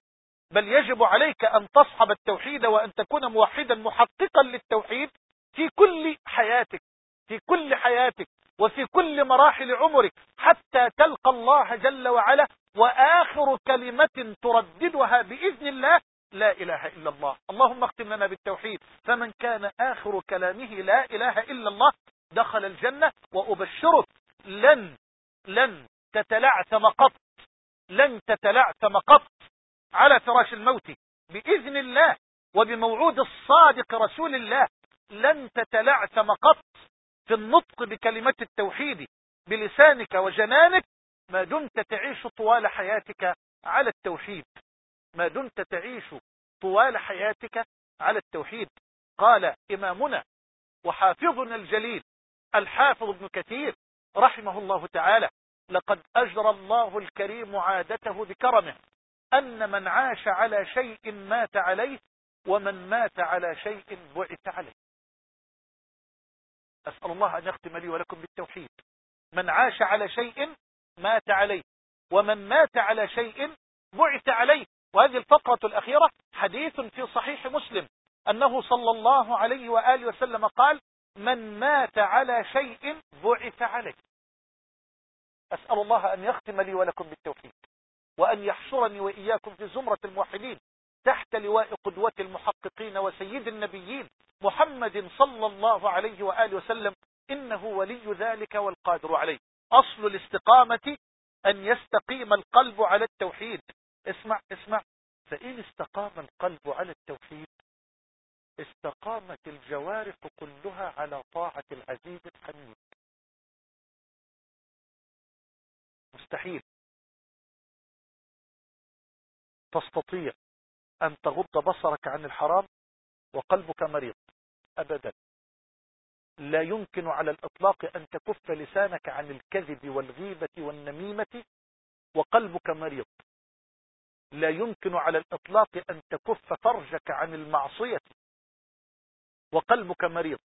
بل يجب عليك أن تصحب التوحيد وأن تكون موحدا محققا للتوحيد في كل حياتك في كل حياتك وفي كل مراحل عمرك حتى تلقى الله جل وعلا وآخر كلمة ترددها بإذن الله لا إله إلا الله. اللهم اختم لنا بالتوحيد. فمن كان آخر كلامه لا إله إلا الله دخل الجنة وأبشرك لن لن تتلعثم قط لن تتلعثم قط على فراش الموت بإذن الله وبموعود الصادق رسول الله لن تتلعثم قط في النطق بكلمة التوحيد بلسانك وجنانك. ما دمت تعيش طوال حياتك على التوحيد. ما دمت تعيش طوال حياتك على التوحيد. قال إمامنا وحافظنا الجليل الحافظ ابن كثير رحمه الله تعالى لقد أجرى الله الكريم عادته بكرمه أن من عاش على شيء مات عليه ومن مات على شيء بعث عليه. أسأل الله أن يختم لي ولكم بالتوحيد. من عاش على شيء مات عليه ومن مات على شيء بعث عليه. وهذه الفقرة الأخيرة حديث في صحيح مسلم أنه صلى الله عليه وآله وسلم قال من مات على شيء بعث عليه. أسأل الله أن يختم لي ولكم بالتوحيد وأن يحشرني وإياكم في زمرة الموحدين. تحت لواء قدوة المحققين وسيد النبيين محمد صلى الله عليه وآله وسلم إنه ولي ذلك والقادر عليه. أصل الاستقامة أن يستقيم القلب على التوحيد. اسمع اسمع. فإن استقام القلب على التوحيد استقامت الجوارح كلها على طاعة العزيز الحميد. مستحيل. تستطيع. أن تغض بصرك عن الحرام وقلبك مريض أبدا. لا يمكن على الإطلاق أن تكف لسانك عن الكذب والغيبة والنميمة وقلبك مريض. لا يمكن على الإطلاق أن تكف فرجك عن المعصية وقلبك مريض.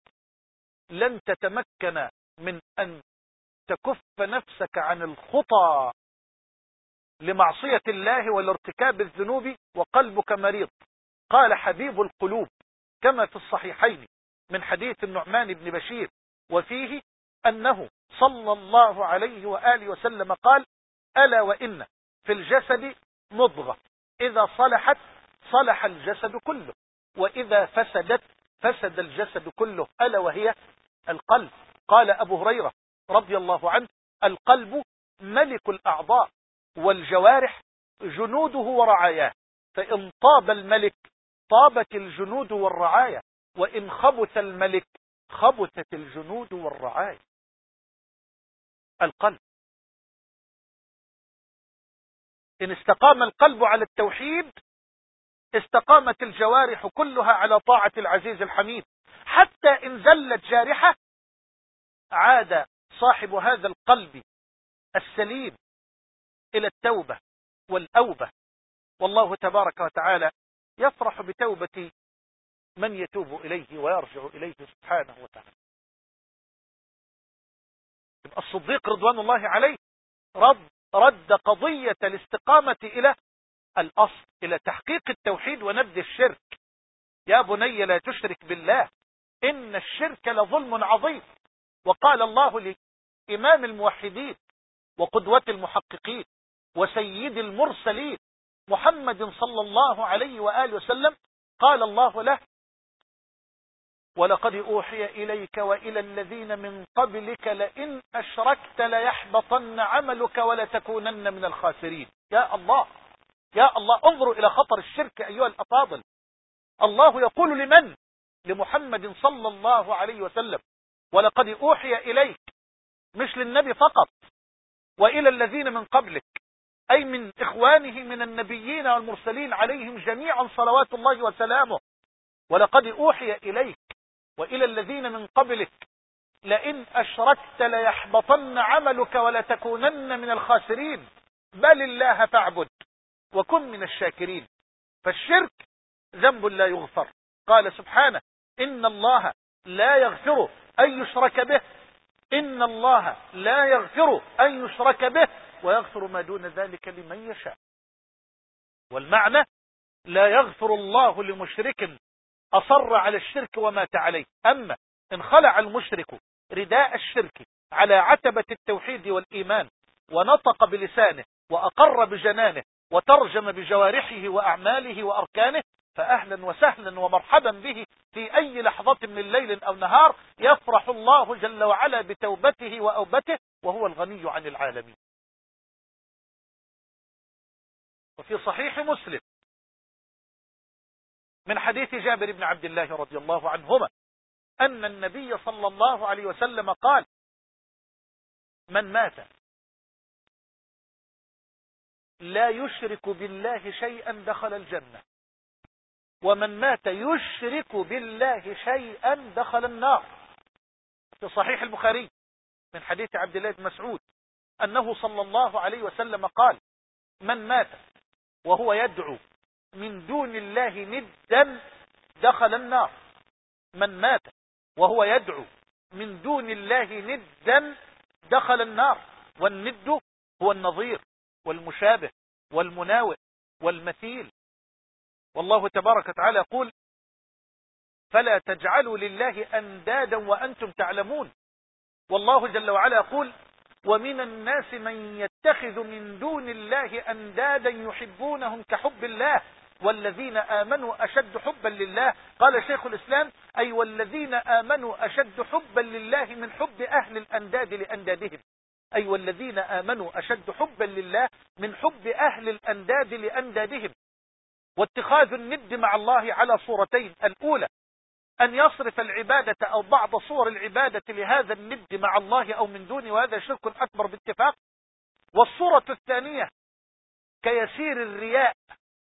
لن تتمكن من أن تكف نفسك عن الخطى لمعصية الله والارتكاب الذنوب وقلبك مريض. قال حبيب القلوب كما في الصحيحين من حديث النعمان بن بشير وفيه أنه صلى الله عليه وآله وسلم قال ألا وإن في الجسد مضغة إذا صلحت صلح الجسد كله وإذا فسدت فسد الجسد كله ألا وهي القلب. قال أبو هريرة رضي الله عنه القلب ملك الأعضاء والجوارح جنوده ورعاياه. فإن طاب الملك طابت الجنود والرعاية وإن خبث الملك خبثت الجنود والرعاية القلب. إن استقام القلب على التوحيد استقامت الجوارح كلها على طاعة العزيز الحميد. حتى إن زلت جارحة عاد صاحب هذا القلب السليم إلى التوبة والأوبة. والله تبارك وتعالى يفرح بتوبة من يتوب إليه ويرجع إليه سبحانه وتعالى. الصديق رضوان الله عليه رد, رد قضية الاستقامة إلى الأصل إلى تحقيق التوحيد ونبذ الشرك. يا بني لا تشرك بالله إن الشرك لظلم عظيم. وقال الله لإمام الموحدين وقدوة المحققين وسيد المرسلين محمد صلى الله عليه وآله وسلم قال الله له ولقد أوحي إليك وإلى الذين من قبلك لئن أشركت ليحبطن عملك ولتكونن من الخاسرين. يا الله يا الله انظروا إلى خطر الشرك أيها الأفاضل. الله يقول لمن؟ لمحمد صلى الله عليه وسلم. ولقد أوحي إليك مش للنبي فقط وإلى الذين من قبلك. أي من إخوانه من النبيين والمرسلين عليهم جميعا صلوات الله وسلامه. ولقد أوحي إليك وإلى الذين من قبلك لئن أشركت ليحبطن عملك ولتكونن من الخاسرين. بل الله فاعبد وكن من الشاكرين. فالشرك ذنب لا يغفر. قال سبحانه إن الله لا يغفر أن يشرك به. إن الله لا يغفر أن يشرك به. ويغفر ما دون ذلك لمن يشاء. والمعنى لا يغفر الله لمشرك أصر على الشرك ومات عليه. أما إن خلع المشرك رداء الشرك على عتبة التوحيد والإيمان ونطق بلسانه وأقر بجنانه وترجم بجوارحه وأعماله وأركانه فأهلا وسهلا ومرحبا به في أي لحظة من ليل أو نهار يفرح الله جل وعلا بتوبته وأوبته وهو الغني عن العالمين. وفي صحيح مسلم من حديث جابر بن عبد الله رضي الله عنهما أن النبي صلى الله عليه وسلم قال من مات لا يشرك بالله شيئا دخل الجنة ومن مات يشرك بالله شيئا دخل النار. في صحيح البخاري من حديث عبد الله بن مسعود أنه صلى الله عليه وسلم قال من مات وهو يدعو من دون الله ندا دخل النار. من مات وهو يدعو من دون الله ندا دخل النار. والند هو النظير والمشابه والمناوئ والمثيل. والله تبارك وتعالى يقول فلا تجعلوا لله أندادا وأنتم تعلمون. والله جل وعلا يقول ومن الناس من يتخذ من دون الله أندادا يحبونهم كحب الله والذين آمنوا أشد حبا لله. قال شيخ الإسلام أي والذين آمنوا أشد حبا لله من حب أهل الأنداد لأندادهم. أي والذين آمنوا أشد حبا لله من حب أهل الأنداد لأندادهم. واتخاذ الند مع الله على صورتين. الأولى أن يصرف العبادة أو بعض صور العبادة لهذا الند مع الله أو من دونه وهذا شرك أكبر باتفاق. والصورة الثانية كيسير الرياء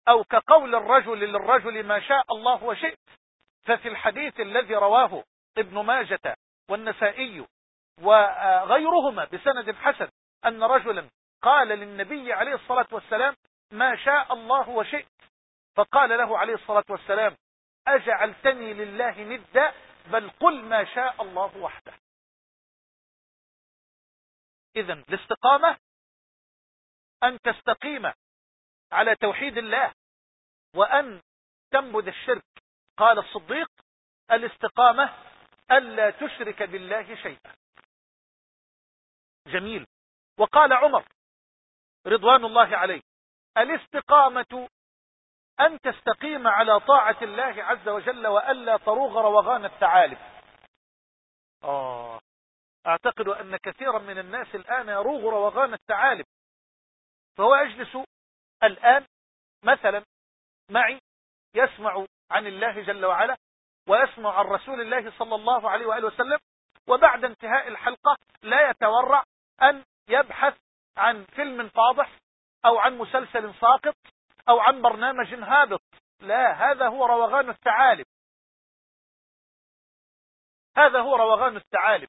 أو كقول الرجل للرجل ما شاء الله وشئت. ففي الحديث الذي رواه ابن ماجة والنسائي وغيرهما بسند حسن أن رجلا قال للنبي عليه الصلاة والسلام ما شاء الله وشئت. فقال له عليه الصلاة والسلام أجعلتني لله ندا بل قل ما شاء الله وحده. إذا الاستقامة أن تستقيم على توحيد الله وأن تنبذ الشرك. قال الصديق الاستقامة ألا تشرك بالله شيئا. جميل. وقال عمر رضوان الله عليه الاستقامة أن تستقيم على طاعة الله عز وجل وألا تروغ روغان الثعالب آه أعتقد أن كثيرا من الناس الآن يروغ روغان الثعالب فهو يجلس الآن مثلا معي يسمع عن الله جل وعلا ويسمع عن رسول الله صلى الله عليه وآله وسلم وبعد انتهاء الحلقة لا يتورع أن يبحث عن فيلم فاضح أو عن مسلسل ساقط. أو عن برنامج هابط. لا هذا هو روغان الثعالب. هذا هو روغان الثعالب.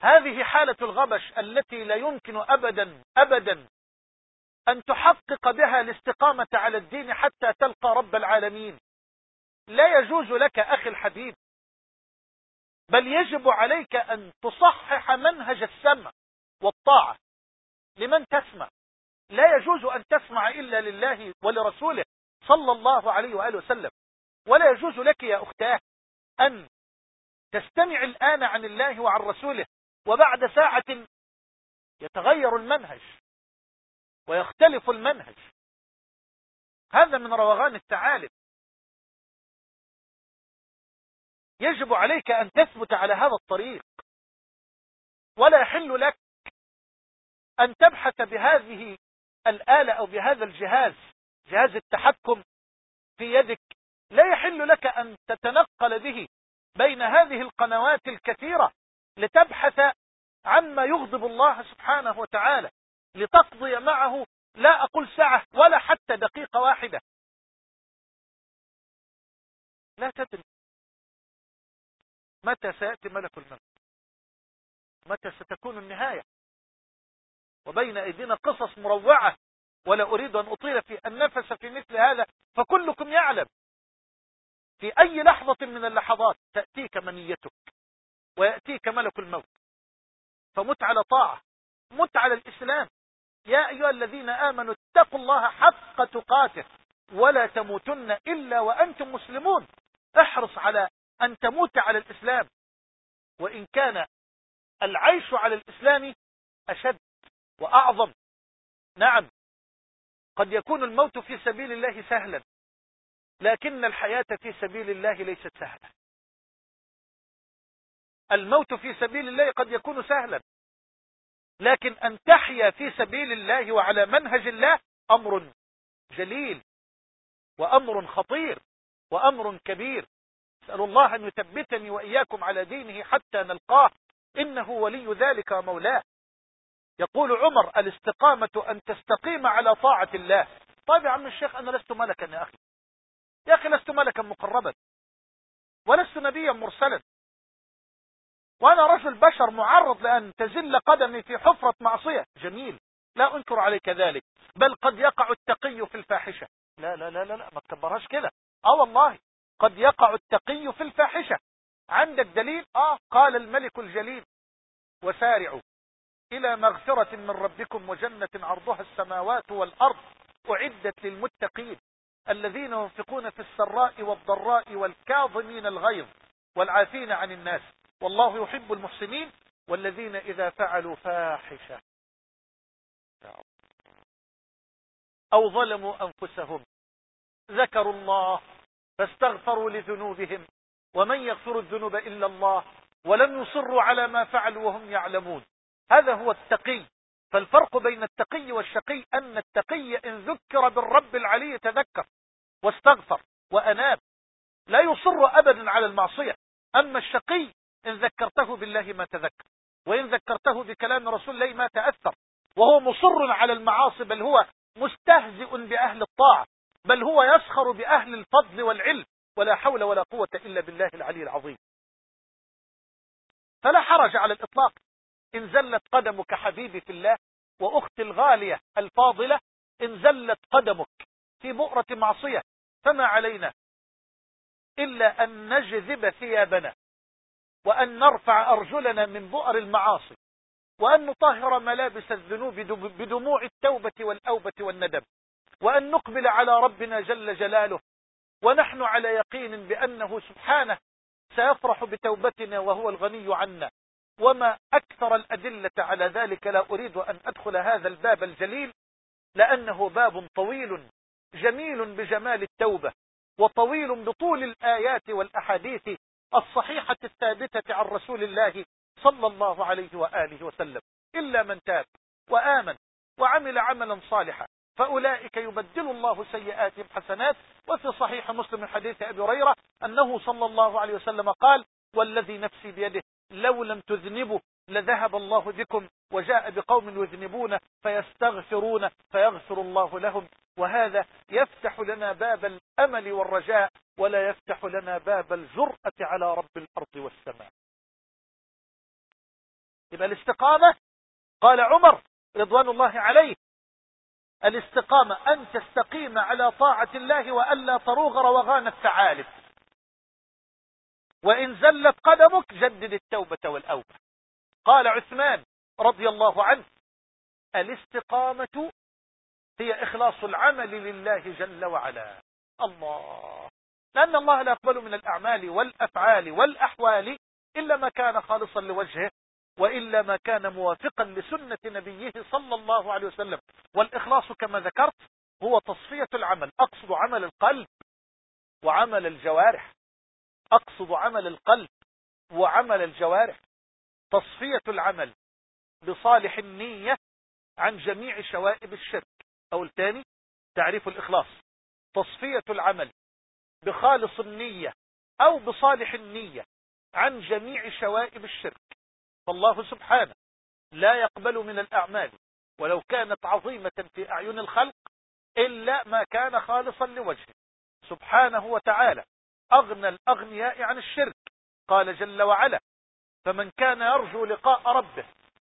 هذه حالة الغبش التي لا يمكن أبدا أبدا أن تحقق بها الاستقامة على الدين حتى تلقى رب العالمين. لا يجوز لك أخي الحبيب بل يجب عليك أن تصحح منهج السمع والطاعة لمن تسمع. لا يجوز أن تسمع إلا لله ولرسوله صلى الله عليه وآله وسلم. ولا يجوز لك يا أختاه أن تستمع الآن عن الله وعن رسوله وبعد ساعة يتغير المنهج ويختلف المنهج. هذا من روغان التعالم يجب عليك أن تثبت على هذا الطريق. ولا يحل لك أن تبحث بهذه الآلة أو بهذا الجهاز جهاز التحكم في يدك لا يحل لك أن تتنقل به بين هذه القنوات الكثيرة لتبحث عما يغضب الله سبحانه وتعالى لتقضي معه لا أقول ساعة ولا حتى دقيقة واحدة. لا تدري متى سيأتي ملك الموت متى ستكون النهاية؟ وبين أيدينا قصص مروعة ولا أريد أن أطيل في النفس في مثل هذا فكلكم يعلم. في أي لحظة من اللحظات تأتيك منيتك ويأتيك ملك الموت. فمت على طاعة مت على الإسلام. يا أيها الذين آمنوا اتقوا الله حق تقاته ولا تموتن إلا وأنتم مسلمون. احرص على أن تموت على الإسلام. وإن كان العيش على الإسلام أشد وأعظم. نعم. قد يكون الموت في سبيل الله سهلا لكن الحياة في سبيل الله ليست سهلة. الموت في سبيل الله قد يكون سهلا لكن أن تحيا في سبيل الله وعلى منهج الله أمر جليل وأمر خطير وأمر كبير. أسأل الله أن يثبتني وإياكم على دينه حتى نلقاه. إنه ولي ذلك ومولاه. يقول عمر الاستقامة أن تستقيم على طاعة الله. طيب يا عم الشيخ أنا لست ملكا يا أخي. يا أخي لست ملكا مقربا. ولست نبيا مرسلا. وأنا رجل بشر معرض لأن تزل قدمي في حفرة معصية. جميل. لا أنكر عليك ذلك. بل قد يقع التقي في الفاحشة. لا لا لا لا, لا ما تكبرهاش كده. آه والله. قد يقع التقي في الفاحشة. عندك دليل؟ آه قال الملك الجليل. وسارعوا. إلى مغفرة من ربكم وجنة عرضها السماوات والأرض أعدت للمتقين الذين ينفقون في السراء والضراء والكاظمين الغيظ والعافين عن الناس. والله يحب المحسنين والذين إذا فعلوا فاحشة أو ظلموا أنفسهم. ذكروا الله فاستغفروا لذنوبهم ومن يغفر الذنوب إلا الله ولم يصروا على ما فعلوا وهم يعلمون. هذا هو التقي. فالفرق بين التقي والشقي أن التقي إن ذكر بالرب العلي تذكر واستغفر وأناب لا يصر أبدا على المعصية. أما الشقي إن ذكرته بالله ما تذكر وإن ذكرته بكلام رسول الله ما تأثر. وهو مصر على المعاصي بل هو مستهزئ بأهل الطاعة بل هو يسخر بأهل الفضل والعلم ولا حول ولا قوة إلا بالله العلي العظيم. فلا حرج على الإطلاق. إن زلت قدمك حبيبي في الله وأختي الغالية الفاضلة إن زلت قدمك في بؤرة معصية فما علينا إلا أن نجذب ثيابنا وأن نرفع أرجلنا من بؤر المعاصي وأن نطهر ملابس الذنوب بدموع التوبة والأوبة والندم وأن نقبل على ربنا جل جلاله ونحن على يقين بأنه سبحانه سيفرح بتوبتنا وهو الغني عنا. وما أكثر الأدلة على ذلك لا أريد أن أدخل هذا الباب الجليل لأنه باب طويل جميل بجمال التوبة وطويل بطول الآيات والأحاديث الصحيحة الثابتة عن رسول الله صلى الله عليه وآله وسلم. إلا من تاب وآمن وعمل عملا صالحا فأولئك يبدل الله سيئاتهم حسنات. وفي صحيح مسلم حديث أبي هريرة أنه صلى الله عليه وسلم قال والذي نفسي بيده لو لم تذنبوا لذهب الله بكم وجاء بقوم يذنبون فيستغفرون فيغفر الله لهم. وهذا يفتح لنا باب الأمل والرجاء ولا يفتح لنا باب الجرأة على رب الأرض والسماء. يبقى الاستقامة قال عمر رضوان الله عليه الاستقامة أن تستقيم على طاعة الله وألا تروغ روغان الثعالب وإن زلت قدمك جدد التوبة والأوبة قال عثمان رضي الله عنه الاستقامة هي إخلاص العمل لله جل وعلا. الله. لأن الله لا يقبل من الأعمال والأفعال والأحوال إلا ما كان خالصا لوجهه وإلا ما كان موافقا لسنة نبيه صلى الله عليه وسلم. والإخلاص كما ذكرت هو تصفية العمل أقصد عمل القلب وعمل الجوارح. أقصد عمل القلب وعمل الجوارح تصفية العمل بصالح النية عن جميع شوائب الشرك. أو الثاني تعريف الإخلاص. تصفية العمل بخالص النية أو بصالح النية عن جميع شوائب الشرك. فالله سبحانه لا يقبل من الأعمال ولو كانت عظيمة في أعين الخلق إلا ما كان خالصا لوجهه. سبحانه وتعالى أغنى الأغنياء عن الشرك. قال جل وعلا فمن كان يرجو لقاء ربه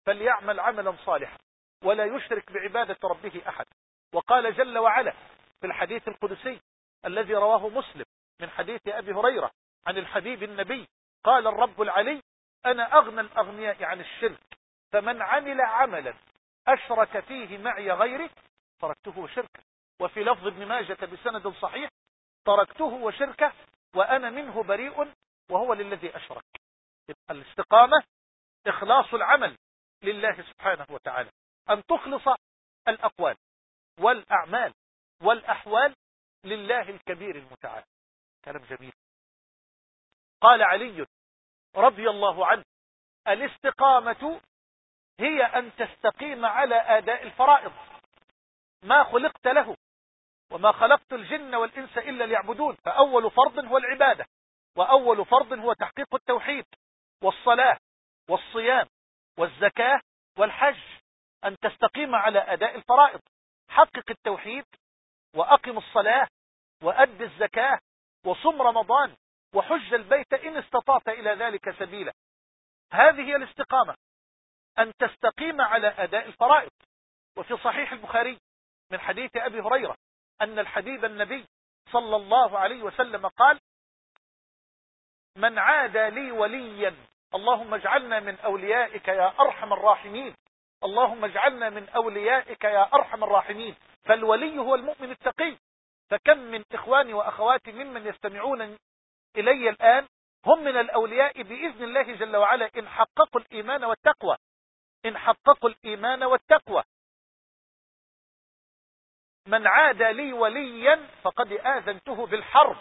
فليعمل عملا صالحا ولا يشرك بعبادة ربه أحد. وقال جل وعلا في الحديث القدسي الذي رواه مسلم من حديث أبي هريرة عن الحبيب النبي قال الرب العلي أنا أغنى الأغنياء عن الشرك فمن عمل عملا أشرك فيه معي غيري تركته وشركه وفي لفظ ابن ماجة بسند صحيح تركته وشركه وأنا منه بريء وهو للذي أشرك. الاستقامة إخلاص العمل لله سبحانه وتعالى. أن تخلص الأقوال والأعمال والأحوال لله الكبير المتعال. كلام جميل. قال علي رضي الله عنه الاستقامة هي أن تستقيم على آداء الفرائض. ما خلقت له وما خلقت الجن والإنس إلا ليعبدون فأول فرض هو العبادة وأول فرض هو تحقيق التوحيد والصلاة والصيام والزكاة والحج أن تستقيم على أداء الفرائض حقق التوحيد وأقم الصلاة وأد الزكاة وصم رمضان وحج البيت إن استطعت إلى ذلك سبيلا. هذه هي الاستقامة أن تستقيم على أداء الفرائض. وفي صحيح البخاري من حديث أبي هريرة أن الحبيب النبي صلى الله عليه وسلم قال من عاد لي وليا اللهم اجعلنا من أوليائك يا أرحم الراحمين اللهم اجعلنا من أوليائك يا أرحم الراحمين فالولي هو المؤمن التقي فكم من إخواني وأخواتي ممن يستمعون إلي الآن هم من الأولياء بإذن الله جل وعلا إن حققوا الإيمان والتقوى إن حققوا الإيمان والتقوى. من عاد لي وليا فقد آذنته بالحرب.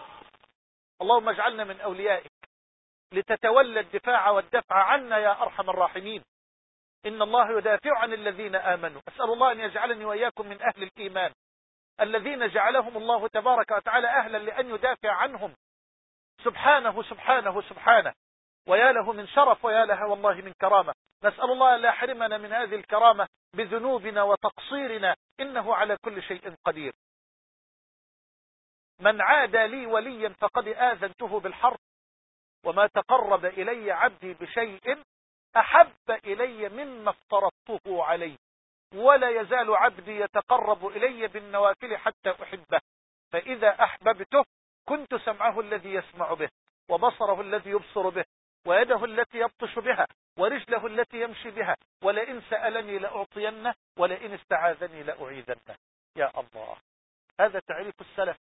اللهم اجعلنا من أوليائك لتتولى الدفاع والدفع عنا يا أرحم الراحمين. إن الله يدافع عن الذين آمنوا. أسأل الله أن يجعلني وإياكم من أهل الإيمان. الذين جعلهم الله تبارك وتعالى أهلا لأن يدافع عنهم. سبحانه سبحانه سبحانه. ويا له من شرف ويا لها والله من كرامة. نسأل الله لا يحرمنا من هذه الكرامة بذنوبنا وتقصيرنا. إنه على كل شيء قدير. من عاد لي وليا فقد آذنته بالحرب. وما تقرب إلي عبدي بشيء أحب إلي مما افترضته عليه. ولا يزال عبدي يتقرب إلي بالنوافل حتى أحبه. فإذا أحببته كنت سمعه الذي يسمع به وبصره الذي يبصر به ويده التي يبطش بها ورجله التي يمشي بها ولئن سألني لأعطينه ولئن استعاذني لأعيذنه. يا الله. هذا تعريف السلف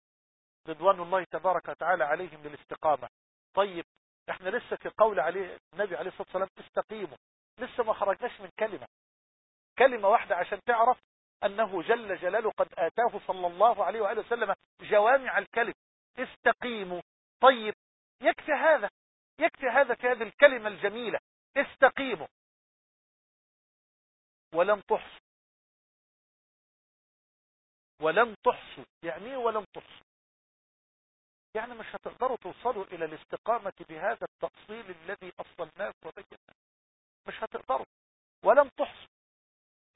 رضوان الله تبارك وتعالى عليهم للاستقامة. طيب إحنا لسه في قول عليه النبي عليه الصلاة والسلام استقيموا. لسه ما خرجناش من كلمة. كلمة واحدة عشان تعرف أنه جل جلاله قد آتاه صلى الله عليه وآله وسلم جوامع الكلم. استقيموا. طيب يكفي هذا. يكفي هذا في هذه الكلمة الجميلة. استقيموا. ولم تحصوا. ولم تحصوا. يعني إيه ولم تحصوا؟ يعني مش هتقدروا توصلوا إلى الاستقامة بهذا التفصيل الذي أصلناه وبيناه مش هتقدروا. ولم تحصوا.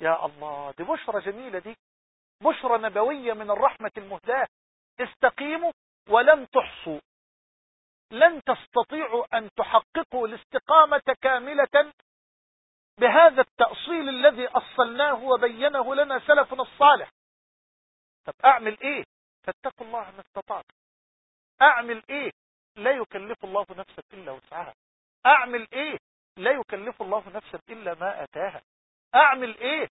يا الله دي بشرة جميلة دي. بشرة نبوية من الرحمة المهداة. استقيموا ولم تحصوا. لن تستطيعوا أن تحققوا الاستقامة كاملة بهذا التأصيل الذي أصلناه وبينه لنا سلفنا الصالح. طب أعمل إيه؟ فاتقوا الله ما استطعت. أعمل إيه؟ لا يكلف الله نفسا إلا وسعها. أعمل إيه؟ لا يكلف الله نفسا إلا ما أتاها. أعمل إيه؟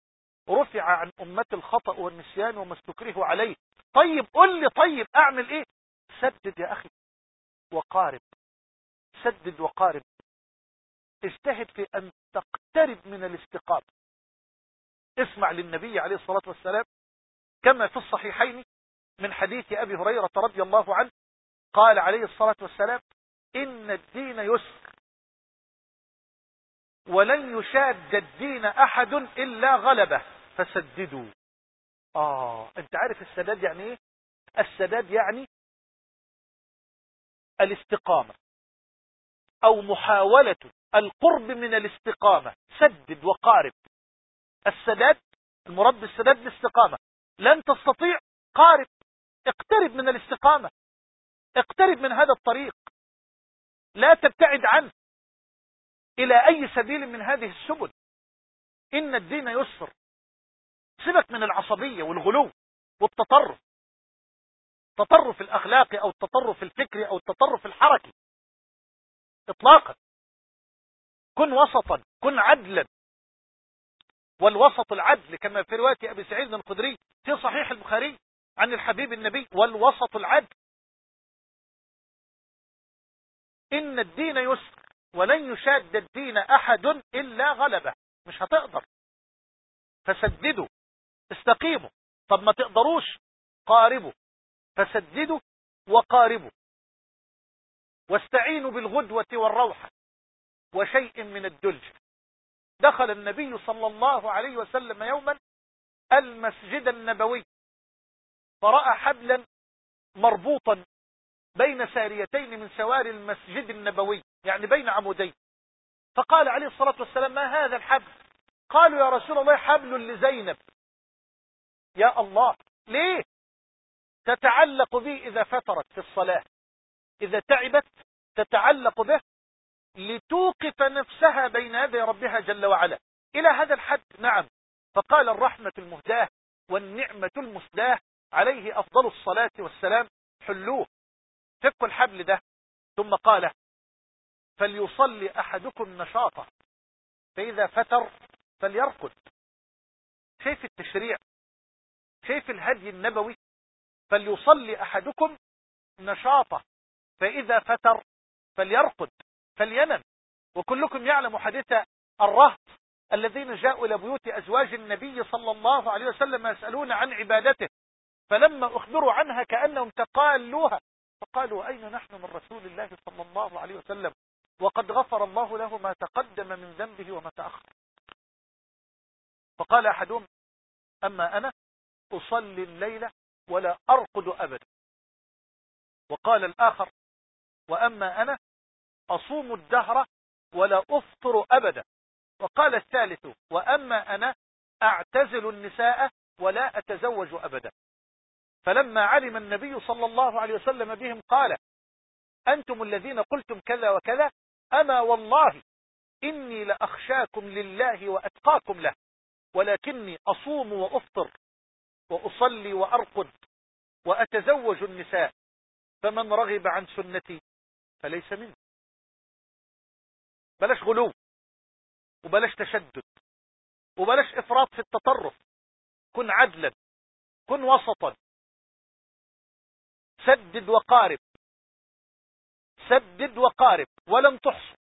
رفع عن أمة الخطأ والنسيان وما استكره عليه. طيب قل لي طيب أعمل إيه؟ سدد يا أخي وقارب. سدد وقارب. اجتهد في أن تقترب من الاستقامة. اسمع للنبي عليه الصلاة والسلام كما في الصحيحين من حديث أبي هريرة رضي الله عنه قال عليه الصلاة والسلام إن الدين يسر. ولن يشاد الدين أحد إلا غلبه. فسددوا. آه أنت عارف السداد يعني إيه؟ السداد يعني الاستقامة أو محاولة القرب من الاستقامة. سدد وقارب. السداد المراد بالسداد الاستقامة. لن تستطيع قارب. اقترب من الاستقامة. اقترب من هذا الطريق. لا تبتعد عنه. إلى أي سبيل من هذه السبل. إن الدين يسر. سيبك من العصبية والغلو والتطرف. التطرف الأخلاقي أو التطرف الفكري أو التطرف الحركي إطلاقا. كن وسطا. كن عدلا. والوسط العدل كما في رواية أبي سعيد الخدري في صحيح البخاري عن الحبيب النبي والوسط العدل. إن الدين يسر ولن يشاد الدين أحد إلا غلبه. مش هتقدر. فسددوا. استقيموا. طب ما تقدروش. قاربوا. فسددوا وقاربوا واستعينوا بالغدوة والروحة وشيء من الدلج. دخل النبي صلى الله عليه وسلم يوما المسجد النبوي. فرأى حبلا مربوطا بين ساريتين من سوار المسجد النبوي يعني بين عمودين. فقال عليه الصلاة والسلام ما هذا الحبل؟ قالوا يا رسول الله حبل لزينب. يا الله ليه؟ تتعلق به إذا فترت في الصلاة. إذا تعبت تتعلق به لتوقف نفسها بين يدي ربها جل وعلا. إلى هذا الحد نعم. فقال الرحمة المهداة والنعمة المسداة عليه أفضل الصلاة والسلام حلوة. فكوا الحبل ده. ثم قال فليصلي أحدكم نشاطه. فإذا فتر فليرقد شايف التشريع؟ شايف الهدي النبوي؟ فليصلي أحدكم نشاطه فإذا فتر فليرقد فلينم. وكلكم يعلم حديث الرهط الذين جاءوا إلى بيوت أزواج النبي صلى الله عليه وسلم يسألون عن عبادته. فلما أخبروا عنها كأنهم تقالوها فقالوا أين نحن من رسول الله صلى الله عليه وسلم؟ وقد غفر الله له ما تقدم من ذنبه وما تأخر. فقال أحدهم أما أنا؟ أصلي الليلة ولا أرقد أبدا. وقال الآخر وأما أنا أصوم الدهر ولا أفطر أبدا. وقال الثالث وأما أنا أعتزل النساء ولا أتزوج أبدا. فلما علم النبي صلى الله عليه وسلم بهم قال أنتم الذين قلتم كذا وكذا أما والله إني لأخشاكم لله وأتقاكم له ولكني أصوم وأفطر وأصلي وأرقد. وأتزوج النساء فمن رغب عن سنتي فليس مني بلاش غلو وبلاش تشدد وبلاش إفراط في التطرف. كن عدلا كن وسطا. سدد وقارب سدد وقارب ولن تحصوا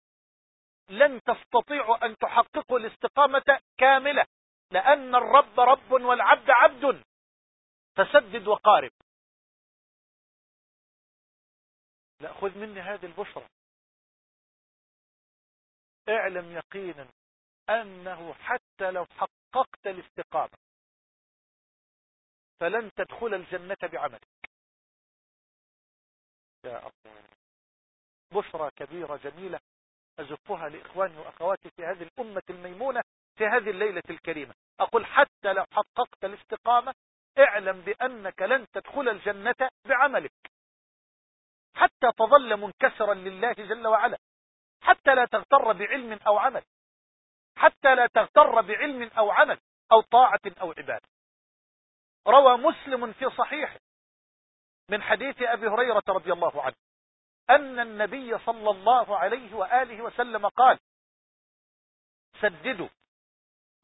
لن تستطيعوا أن تحققوا الاستقامة كاملة لأن الرب رب والعبد عبد. فسدد وقارب. لا خذ مني هذه البشرة. اعلم يقينا أنه حتى لو حققت الاستقامة فلن تدخل الجنة بعملك. يا الله بشرى كبيرة جميلة أزفها لإخواني وأخواتي في هذه الأمة الميمونة في هذه الليلة الكريمة. أقول حتى لو حققت الاستقامة اعلم بأنك لن تدخل الجنة بعملك. حتى تظل منكسرا لله جل وعلا. حتى لا تغتر بعلم أو عمل. حتى لا تغتر بعلم أو عمل أو طاعة أو عبادة. روى مسلم في صحيحه من حديث أبي هريرة رضي الله عنه أن النبي صلى الله عليه وآله وسلم قال سددوا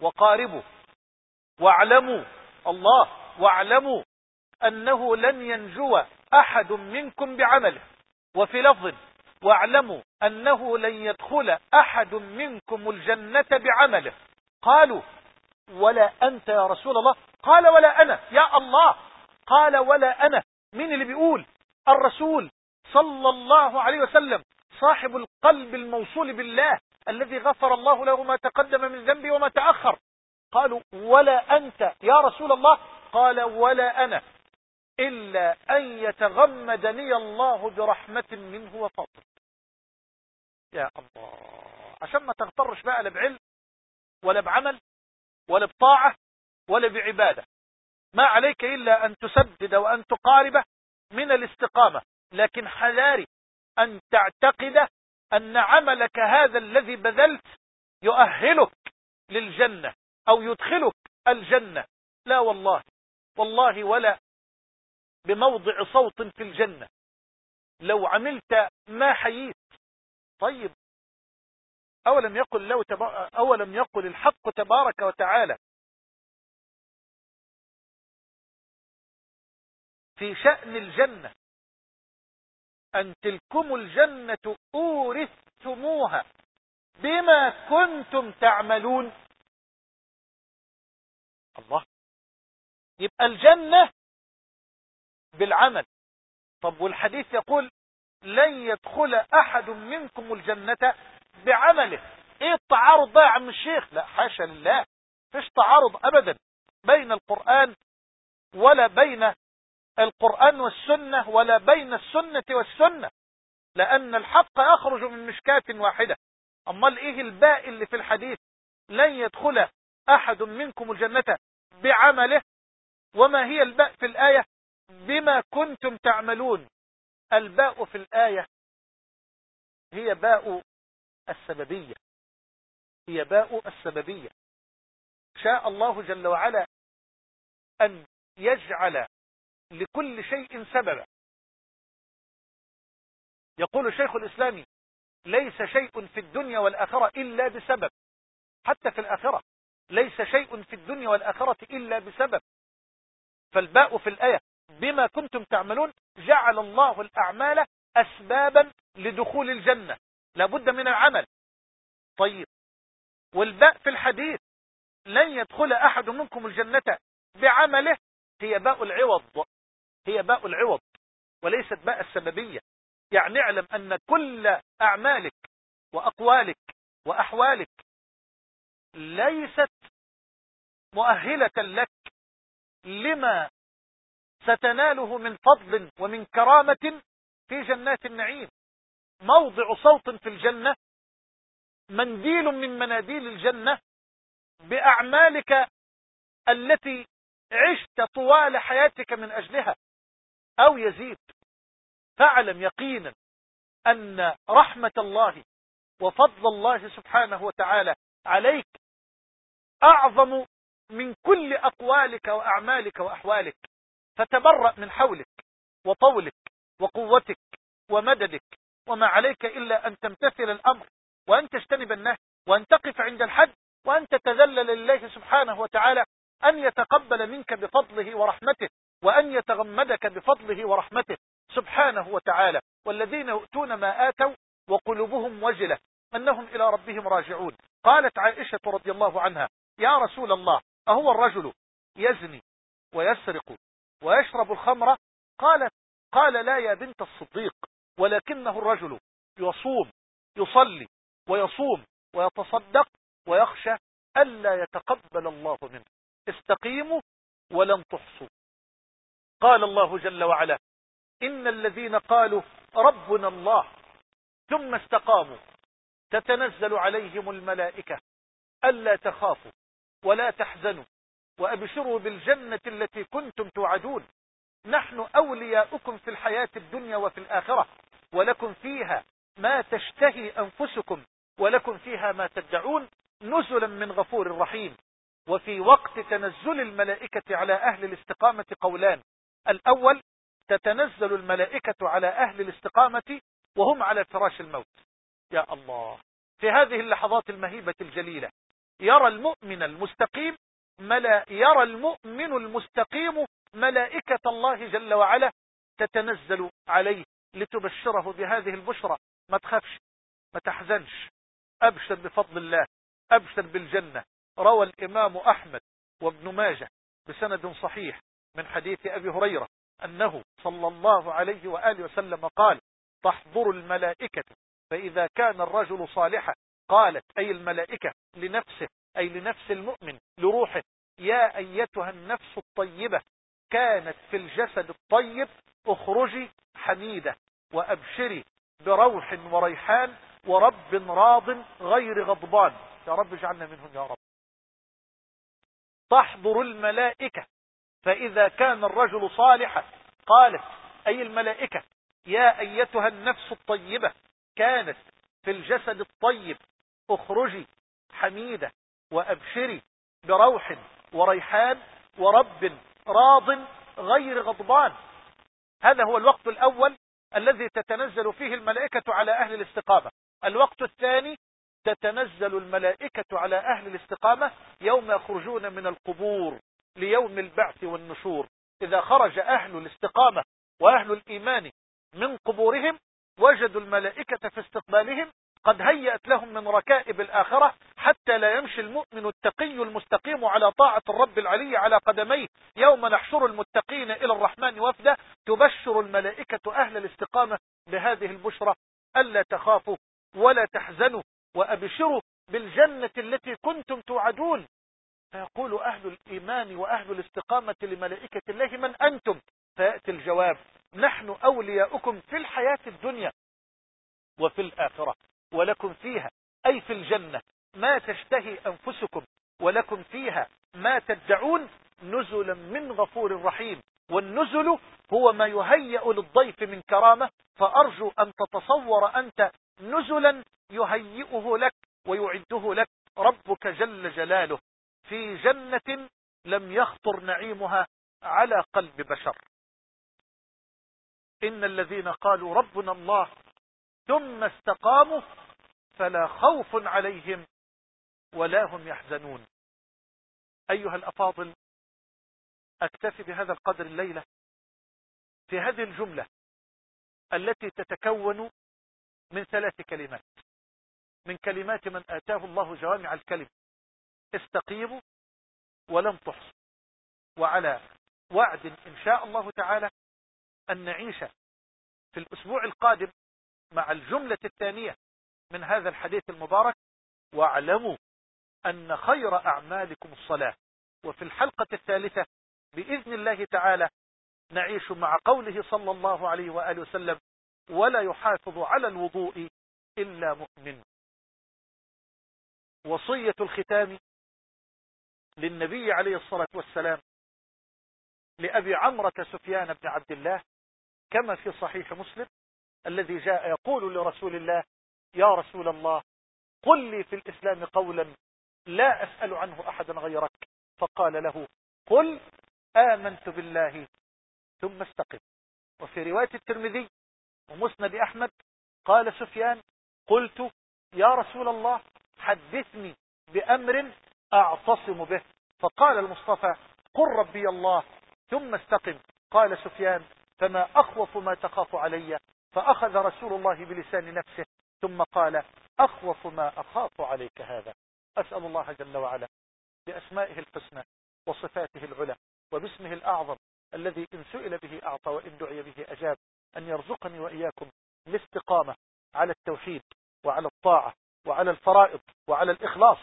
وقاربوا واعلموا الله واعلموا أنه لن ينجو أحد منكم بعمله. وفي لفظ واعلموا أنه لن يدخل أحد منكم الجنة بعمله. قالوا ولا أنت يا رسول الله؟ قال ولا أنا. يا الله. قال ولا أنا. مين اللي بيقول؟ الرسول صلى الله عليه وسلم صاحب القلب الموصول بالله الذي غفر الله له ما تقدم من ذنبه وما تأخر. قالوا ولا أنت يا رسول الله؟ قال ولا أنا. إلا أن يتغمدني الله برحمة منه وفضل. يا الله. عشان ما تغترش بقى لا بعلم ولا بعمل ولا بطاعة ولا بعبادة. ما عليك إلا أن تسدد وأن تقارب من الاستقامة. لكن حذاري أن تعتقد أن عملك هذا الذي بذلت يؤهلك للجنة أو يدخلك الجنة. لا والله. والله ولا بموضع صوت في الجنة. لو عملت ما حييت. طيب. أولم يقل, لو تبا... أولم يقل الحق تبارك وتعالى. في شأن الجنة. أن تلكم الجنة أورثتموها بما كنتم تعملون. الله. يبقى الجنة بالعمل. طب والحديث يقول لن يدخل أحد منكم الجنة بعمله. إيه التعارض ده يا عم الشيخ؟ لا حاشا لله. فيش تعارض ابدا بين القرآن ولا بين القرآن والسنة ولا بين السنة والسنة. لأن الحق يخرج من مشكاة واحدة. أما إيه الباء اللي في الحديث؟ لن يدخل أحد منكم الجنة بعمله. وما هي الباء في الآية؟ بما كنتم تعملون. الباء في الآية هي باء السببية. هي باء السببية. شاء الله جل وعلا أن يجعل لكل شيء سببا. يقول الشيخ الإسلامي ليس شيء في الدنيا والآخرة إلا بسبب. حتى في الآخرة. ليس شيء في الدنيا والآخرة إلا بسبب. فالباء في الآية بما كنتم تعملون جعل الله الأعمال أسبابا لدخول الجنة. لابد من العمل. طيب. والباء في الحديث لن يدخل أحد منكم الجنة بعمله. هي باء العوض. هي باء العوض. وليست باء السببية. يعني اعلم أن كل أعمالك وأقوالك وأحوالك ليست مؤهلة لك لما ستناله من فضل ومن كرامة في جنات النعيم. موضع صوت في الجنة منديل من مناديل الجنة بأعمالك التي عشت طوال حياتك من أجلها. أو يزيد فاعلم يقينا أن رحمة الله وفضل الله سبحانه وتعالى عليك أعظم من كل أقوالك وأعمالك وأحوالك. فتبرأ من حولك وطولك وقوتك ومددك وما عليك إلا أن تمتثل الأمر وأن تجتنب النهي وأن تقف عند الحد وأن تتذلل لله سبحانه وتعالى أن يتقبل منك بفضله ورحمته وأن يتغمدك بفضله ورحمته سبحانه وتعالى والذين يؤتون ما آتوا وقلوبهم وجلة أنهم إلى ربهم راجعون قالت عائشة رضي الله عنها يا رسول الله أهو الرجل يزني ويسرق ويشرب الخمر قالت قال لا يا بنت الصديق ولكنه الرجل يصوم يصلي ويصوم ويتصدق ويخشى ألا يتقبل الله منه. استقيموا ولن تحصوا. قال الله جل وعلا إن الذين قالوا ربنا الله ثم استقاموا تتنزل عليهم الملائكة ألا تخافوا ولا تحزنوا. وأبشروا بالجنة التي كنتم توعدون. نحن أولياؤكم في الحياة الدنيا وفي الآخرة ولكم فيها ما تشتهي أنفسكم ولكم فيها ما تدعون نزلا من غفور رحيم. وفي وقت تنزل الملائكة على أهل الاستقامة قولان. الأول تتنزل الملائكة على أهل الاستقامة وهم على فراش الموت. يا الله! في هذه اللحظات المهيبة الجليلة يرى المؤمن المستقيم ملا يرى المؤمن المستقيم ملائكة الله جل وعلا تتنزل عليه لتبشره بهذه البشرى. ما تخافش ما تحزنش. أبشر بفضل الله أبشر بالجنة. روى الإمام أحمد وابن ماجه بسند صحيح من حديث أبي هريرة أنه صلى الله عليه وآله وسلم قال تحضر الملائكة فإذا كان الرجل صالحا قالت أي الملائكة لنفسه أي لنفس المؤمن لروحه. يا أيتها النفس الطيبة كانت في الجسد الطيب اخرجي حميدة وأبشري بروح وريحان ورب راض غير غضبان. يا رب اجعلنا منهم يا رب. تحضر الملائكة فإذا كان الرجل صالحا قالت أي الملائكة يا أيتها النفس الطيبة كانت في الجسد الطيب اخرجي حميدة وأبشري بروح وريحان ورب راض غير غضبان. هذا هو الوقت الأول الذي تتنزل فيه الملائكة على أهل الاستقامة. الوقت الثاني تتنزل الملائكة على أهل الاستقامة يوم يخرجون من القبور ليوم البعث والنشور. إذا خرج أهل الاستقامة وأهل الإيمان من قبورهم وجدوا الملائكة في استقبالهم قد هيأت لهم من ركائب الآخرة حتى لا يمشي المؤمن التقي المستقيم على طاعة الرب العلي على قدميه. يوم نحشر المتقين إلى الرحمن وفدا تبشر الملائكة أهل الاستقامة بهذه البشرة ألا تخافوا ولا تحزنوا وأبشروا بالجنة التي كنتم توعدون. فيقول أهل الإيمان وأهل الاستقامة لملائكة الله من أنتم؟ فيأتي الجواب نحن أولياؤكم في الحياة الدنيا وفي الآخرة. ولكم فيها أي في الجنة ما تشتهي أنفسكم ولكم فيها ما تدعون نزلا من غفور رحيم. والنزل هو ما يهيأ للضيف من كرامة فأرجو أن تتصور أنت نزلا يهيئه لك ويعده لك. ربك جل جلاله في جنة لم يخطر نعيمها على قلب بشر. إن الذين قالوا ربنا الله ثم استقاموا فلا خوف عليهم ولا هم يحزنون. أيها الأفاضل أكتفي بهذا القدر الليلة في هذه الجملة التي تتكون من ثلاث كلمات. من كلمات من آتاه الله جوامع الكلم استقيموا ولم تحصوا. وعلى وعد إن شاء الله تعالى أن نعيش في الأسبوع القادم مع الجملة الثانية من هذا الحديث المبارك واعلموا أن خير أعمالكم الصلاة. وفي الحلقة الثالثة بإذن الله تعالى نعيش مع قوله صلى الله عليه وآله وسلم ولا يحافظ على الوضوء إلا مؤمن. وصية الختام للنبي عليه الصلاة والسلام لأبي عمرة سفيان بن عبد الله كما في صحيح مسلم الذي جاء يقول لرسول الله يا رسول الله قل لي في الإسلام قولا لا أسأل عنه أحدا غيرك. فقال له قل آمنت بالله. ثم استقم. وفي رواية الترمذي ومسند أحمد قال سفيان قلت يا رسول الله حدثني بأمر أعتصم به. فقال المصطفى قل ربي الله. ثم استقم. قال سفيان فما أخوف ما تخاف علي. فأخذ رسول الله بلسان نفسه. ثم قال أخوف ما أخاف عليك هذا. أسأل الله جل وعلا بأسمائه الحسنى وصفاته العلى وباسمه الأعظم الذي إن سئل به أعطى وإن دعي به أجاب أن يرزقني وإياكم الاستقامة على التوحيد وعلى الطاعة وعلى الفرائض وعلى الإخلاص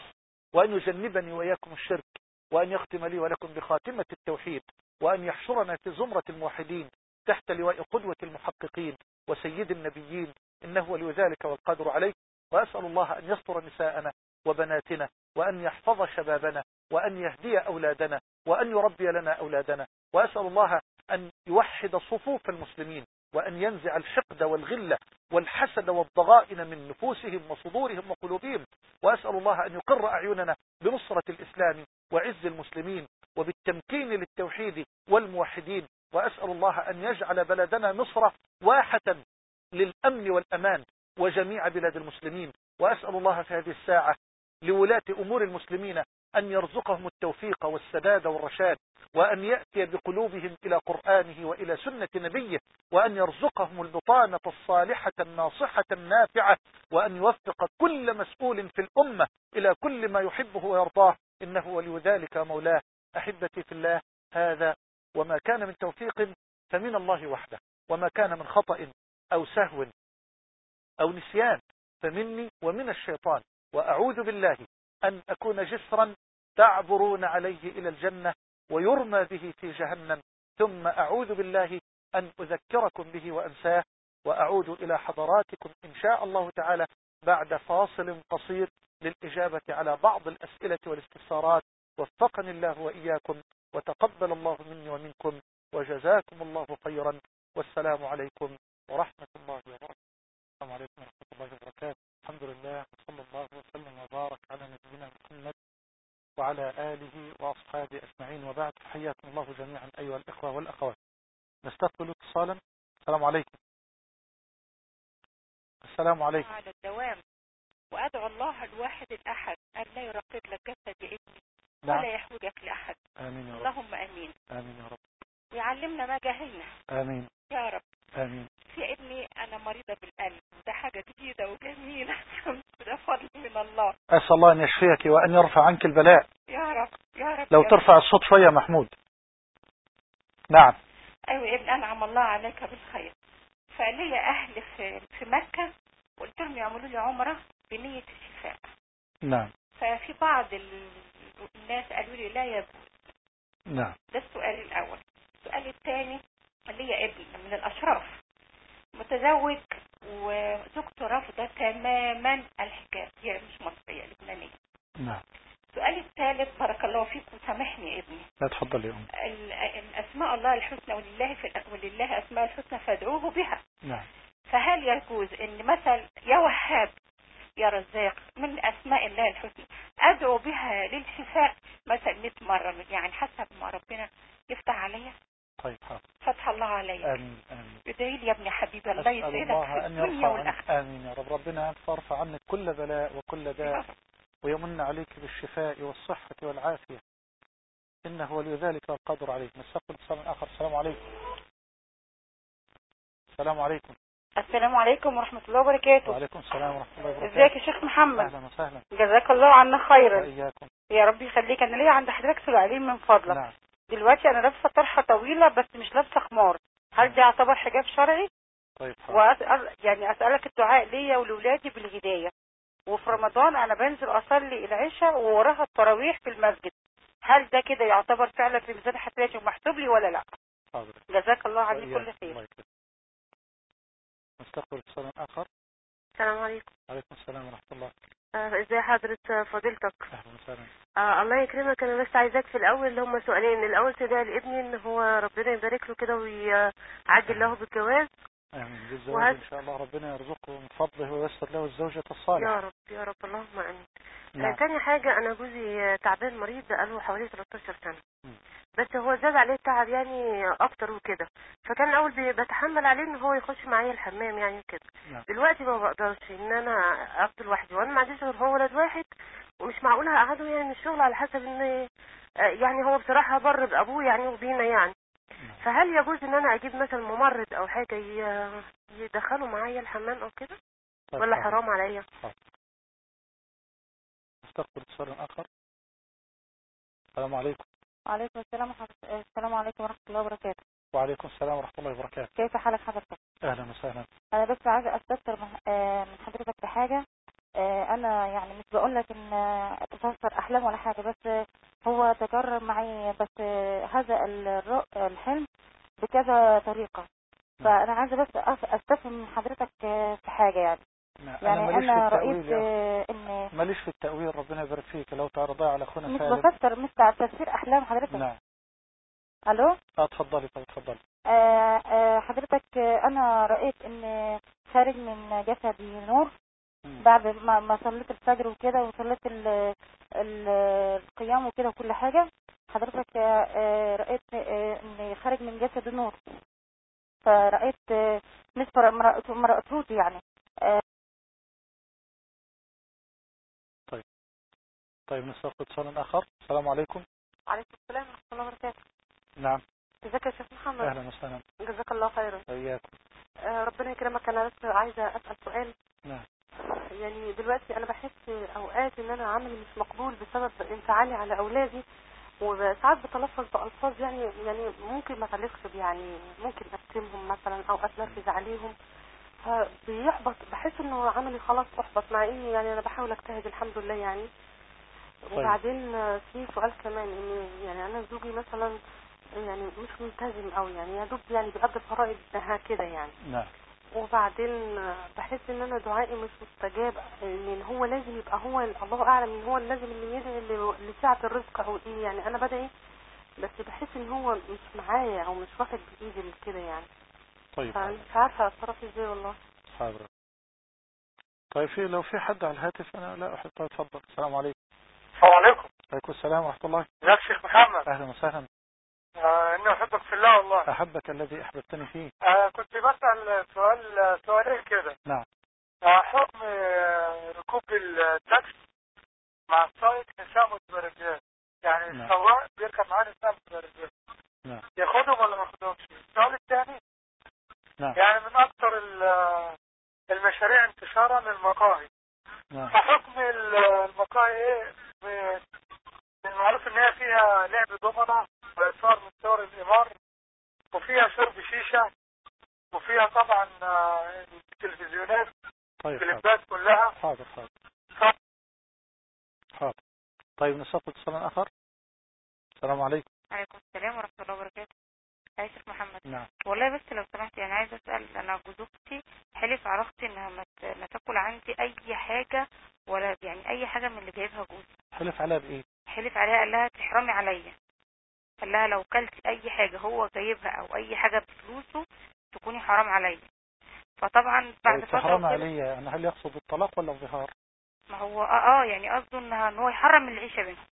وأن يجنبني وإياكم الشرك وأن يختم لي ولكم بخاتمة التوحيد وأن يحشرنا في زمرة الموحدين تحت لواء قدوة المحققين وسيد النبيين إنه ولي ذلك والقدر عليه وأسأل الله أن يستر نساءنا وبناتنا وأن يحفظ شبابنا وأن يهدي أولادنا وأن يربي لنا أولادنا. وأسأل الله أن يوحد صفوف المسلمين وأن ينزع الحقد والغلة والحسد والضغائن من نفوسهم وصدورهم وقلوبهم. وأسأل الله أن يقر أعيننا بنصرة الإسلام وعز المسلمين وبالتمكين للتوحيد والموحدين. وأسأل الله أن يجعل بلدنا مصر واحة للأمن والأمان وجميع بلاد المسلمين. وأسأل الله في هذه الساعة لولاة أمور المسلمين أن يرزقهم التوفيق والسداد والرشاد وأن يأتي بقلوبهم إلى قرآنه وإلى سنة نبيه وأن يرزقهم البطانة الصالحة الناصحة النافعة وأن يوفق كل مسؤول في الأمة إلى كل ما يحبه ويرضاه. إنه ولي ذلك مولاه. أحبتي في الله هذا وما كان من توفيق فمن الله وحده وما كان من خطأ أو سهو أو نسيان فمني ومن الشيطان وأعوذ بالله أن أكون جسرا تعبرون عليه إلى الجنة ويرمى به في جهنم ثم أعوذ بالله أن أذكركم به وأنساه وأعود إلى حضراتكم إن شاء الله تعالى بعد فاصل قصير للإجابة على بعض الأسئلة والاستفسارات. وفقني الله وإياكم وتقبل الله مني ومنكم وجزاكم الله خيرا. والسلام عليكم ورحمة الله وبركاته. السلام عليكم ورحمة الله وبركاته. الحمد لله وصلى الله وسلم وبارك على نبينا محمد وعلى آله وأصحابه أجمعين. وبعد حياكم الله جميعا أيها الإخوة والأخوات. نستقبل اتصالا. السلام عليكم. السلام عليكم. على الدوام. وأدعو الله الواحد الأحد أن لا يرقب لك جسد ابني نعم. ولا يحوجك لأحد. آمين يا رب. اللهم أمين. آمين يا رب. ويعلمنا ما جهلنا. آمين. يا رب. آمين. في ابني أنا مريضة بالقلب. ده حاجة جديدة وجميلة ده فضل من الله. أسأل الله أن يشفيك وأن يرفع عنك البلاء. يا رب يا رب لو يا ترفع الصوت شوية محمود. نعم. أيوة يا ابن أنعم الله عليك بالخير. فلي أهل في, في مكة قلت لهم يعملوا لي عمرة بنية الشفاء نعم. ففي بعض ال- الناس قالوا لي لا يجوز. نعم. ده السؤال الأول. السؤال الثاني هي ابن من الأشراف. متزوج وزوجته رافضة تماما الحجاب هي مش مصرية لبنانية. نعم. السؤال الثالث بارك الله فيك وسامحني ابني. لا تفضل يا أم. ال- الأسماء الله الحسنى ولله في ولله أسماء الحسنى فادعوه بها. نعم. فهل يجوز إن مثل يا وهاب يا رزاق من أسماء الله الحسنى أدعو بها للشفاء مثلا 100 مرة يعني حسب ما ربنا يفتح عليا. طيب حاضر فتح الله عليا آمين آمين. ادعي لي يا ابني حبيبي الله يسعدك. في الدنيا والآخرة. آمين يا رب. ربنا يرفع عنك كل بلاء وكل داء ويمن عليك بالشفاء والصحة والعافية. إنه ولي ذلك القدر عليك. نستقبل اتصال آخر. السلام عليكم. السلام عليكم. السلام عليكم ورحمة الله وبركاته. وعليكم السلام ورحمة الله إزيك وبركاته يا شيخ محمد؟ أهلا وسهلا. جزاك الله عنا خيرا. وإياكم. يا رب يخليك. أنا ليا عند حضرتك سؤالين من فضلك. نعم. دلوقتي أنا لابسة طرحة طويلة بس مش لابسة خمار. هل ده يعتبر حجاب شرعي؟ طيب حاضر. واسال يعني أسألك الدعاء ليا ولولادي بالهداية. وفي رمضان أنا بنزل أصلي العشاء ووراها التراويح في المسجد. هل ده كده يعتبر فعلا في ميزان حسناتي ومحسوب لي ولا لا؟ حاضر. جزاك الله عليه وإياكم. كل خير. نستقبل اتصال آخر. السلام عليكم. عليكم السلام ورحمة الله. ازي حضرة فضيلتك؟ آه الله يكرمك. أنا بس عايزاك في الأول اللي هم سؤالين. الأول تدعي لابني إن هو ربنا يبارك له كده ويعجل له بالجواز. آمين. بالزواج إن شاء الله ربنا يرزقه من فضله وييسر له الزوجة الصالحة. يا رب يا رب. اللهم آمين. آه نعم تاني حاجة أنا جوزي آه، تعبان مريض بقاله حوالي 13 سنة. بس هو زاد عليه التعب يعني أكتر وكده. فكان الأول بي- بتحمل عليه إن هو يخش معايا الحمام يعني وكده. نعم. دلوقتي ما بقدرش إن أنا أفضل لوحدي وأنا ما عنديش غير هو ولد واحد ومش معقول هقعده يعني من الشغل على حسب إن آه، يعني هو بصراحة بر بأبوه يعني وبينا يعني. فهل يجوز إن أنا أجيب مثلا ممرض أو حاجة ي- يدخله معايا الحمام أو كده؟ ولا. حرام عليا؟ نستقبل اتصال آخر. السلام عليكم. وعليكم السلام وحضرتك- السلام عليكم ورحمة الله وبركاته. وعليكم السلام ورحمة الله وبركاته. كيف حالك حضرتك؟ أهلا وسهلا. أنا بس عايزة أستفسر من آه، من حضرتك بحاجة. آه، أنا يعني مش بقول لك إن آه، أتفسر أحلام ولا حاجة بس آه، هو تكرر معي بس هذا الحلم بكذا طريقة فأنا عايزة بس أف- أستفهم من حضرتك في حاجة يعني نعم. يعني ماليش أنا. آه، إن ماليش في التأويل ربنا يبارك فيك لو تعرضي على أخونا مش بفسر مش تفسير أحلام حضرتك نعم ألو آه تفضلي طيب تفضلي آه، آه، حضرتك أنا رأيت إن خارج من جسدي نور. بعد ما ما صليت الفجر وكده وصليت ال- ال- القيام وكده وكل حاجة حضرتك آه، آه، رأيت آه، إن خارج من جسدي نور فرأيت آه، مش مر- مرأت- مرأتوتي يعني. آه، طيب. نستقبل اتصال آخر. السلام عليكم. عليكم السلام ورحمة الله وبركاته. نعم. ازيك يا شيخ محمد. أهلا وسهلا. جزاك الله خيرا. وإياكم. آه ربنا يكرمك. أنا بس عايزة أسأل سؤال. نعم. يعني دلوقتي أنا بحس أوقات إن أنا عملي مش مقبول بسبب انفعالي على أولادي وساعات بتلفظ بألفاظ يعني يعني ممكن ما تليقش يعني ممكن اشتمهم مثلا أو أتنرفز عليهم. فبيحبط بحس إنه عملي خلاص أحبط مع إني يعني أنا بحاول أجتهد الحمد لله يعني. وبعدين آه، في سؤال كمان إن يعني أنا زوجي مثلا يعني مش ملتزم قوي يعني يا دوب يعني بيقضي الفرائض انها كده يعني. نعم. وبعدين بحس إن أنا دعائي مش مستجاب إن هو لازم يبقى هو الله أعلم إن هو لازم اللي يدعي ل- لسعة الرزق أو إيه يعني أنا بدعي بس بحس إن هو مش معايا أو مش واخد بإيدي كده يعني. طيب. فمش عارفة أتصرف إزاي والله. حاضر. طيب في لو في حد على الهاتف أنا لا أحب طيب تفضل السلام عليكم. السلام عليكم. عليكم السلام ورحمة الله. ازيك يا شيخ محمد. أهلا وسهلا. آه اني أحبك في الله والله. أحبك الذي أحببتني فيه. آه كنت بسأل سؤال سؤالين كده. نعم. آه حكم ركوب التاكسي مع السائق نساء متبرجات. يعني نعم. السواق بيركب معاه نساء متبرجات. نعم. ياخدهم ولا ما ياخدهمش؟ السؤال الثاني. نعم. يعني من أكثر ال- المشاريع انتشارا المقاهي نعم. فحكم ال- المقاهي إيه؟ المعروف إن هي فيها لعب دومنة واثار من صور الامار وفيها شرب شيشة وفيها طبعا آه، التلفزيونات طيب حاضر. الكليبات كلها. حاضر حاضر. ف- حاضر. طيب نستقبل اتصال آخر. السلام عليكم. عليكم السلام ورحمة الله وبركاته. يا شيخ محمد. نعم. والله بس لو سمحت يعني عايزة أسأل أنا جوز أختي حلف على أختي إنها ما تاكل عندي أي حاجة ولا يعني أي حاجة من اللي جايبها جوزي. حلف عليها بإيه؟ حلف عليها قال لها تحرمي عليا. قال لها لو كلتي أي حاجة هو جايبها أو أي حاجة بفلوسه تكوني حرام عليا. فطبعا بعد طيب فترة تحرم وكده- علي يعني هل يقصد الطلاق ولا الظهار؟ ما هو آه آه يعني قصده إنها إن هو يحرم العيشة بينهم.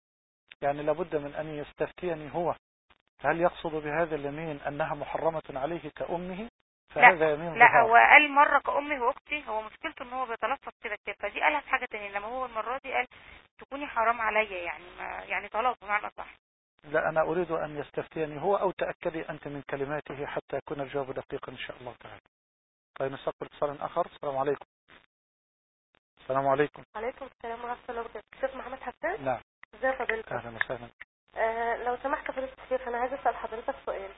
يعني لابد من أن يستفتيني هو. هل يقصد بهذا اليمين أنها محرمة عليه كأمه؟ فهذا يمين لا ظهار. هو قال مرة كأمي وأختي هو مشكلته إن هو بيتلفظ كده كتير فدي قالها في حاجة تانية. انما هو المرة دي قال تكوني حرام عليا يعني ما يعني طلاق بمعنى صح. لا أنا أريد أن يستفتيني هو أو تأكدي أنت من كلماته حتى يكون الجواب دقيقا إن شاء الله تعالى. طيب نستقبل اتصال آخر. السلام عليكم. السلام عليكم. عليكم السلام ورحمة الله وبركاته. شيخ محمد حسان نعم. ازي فضيلتك أهلا وسهلا. آه لو سمحت فضيله الشيخ أنا عايزة أسأل حضرتك سؤال.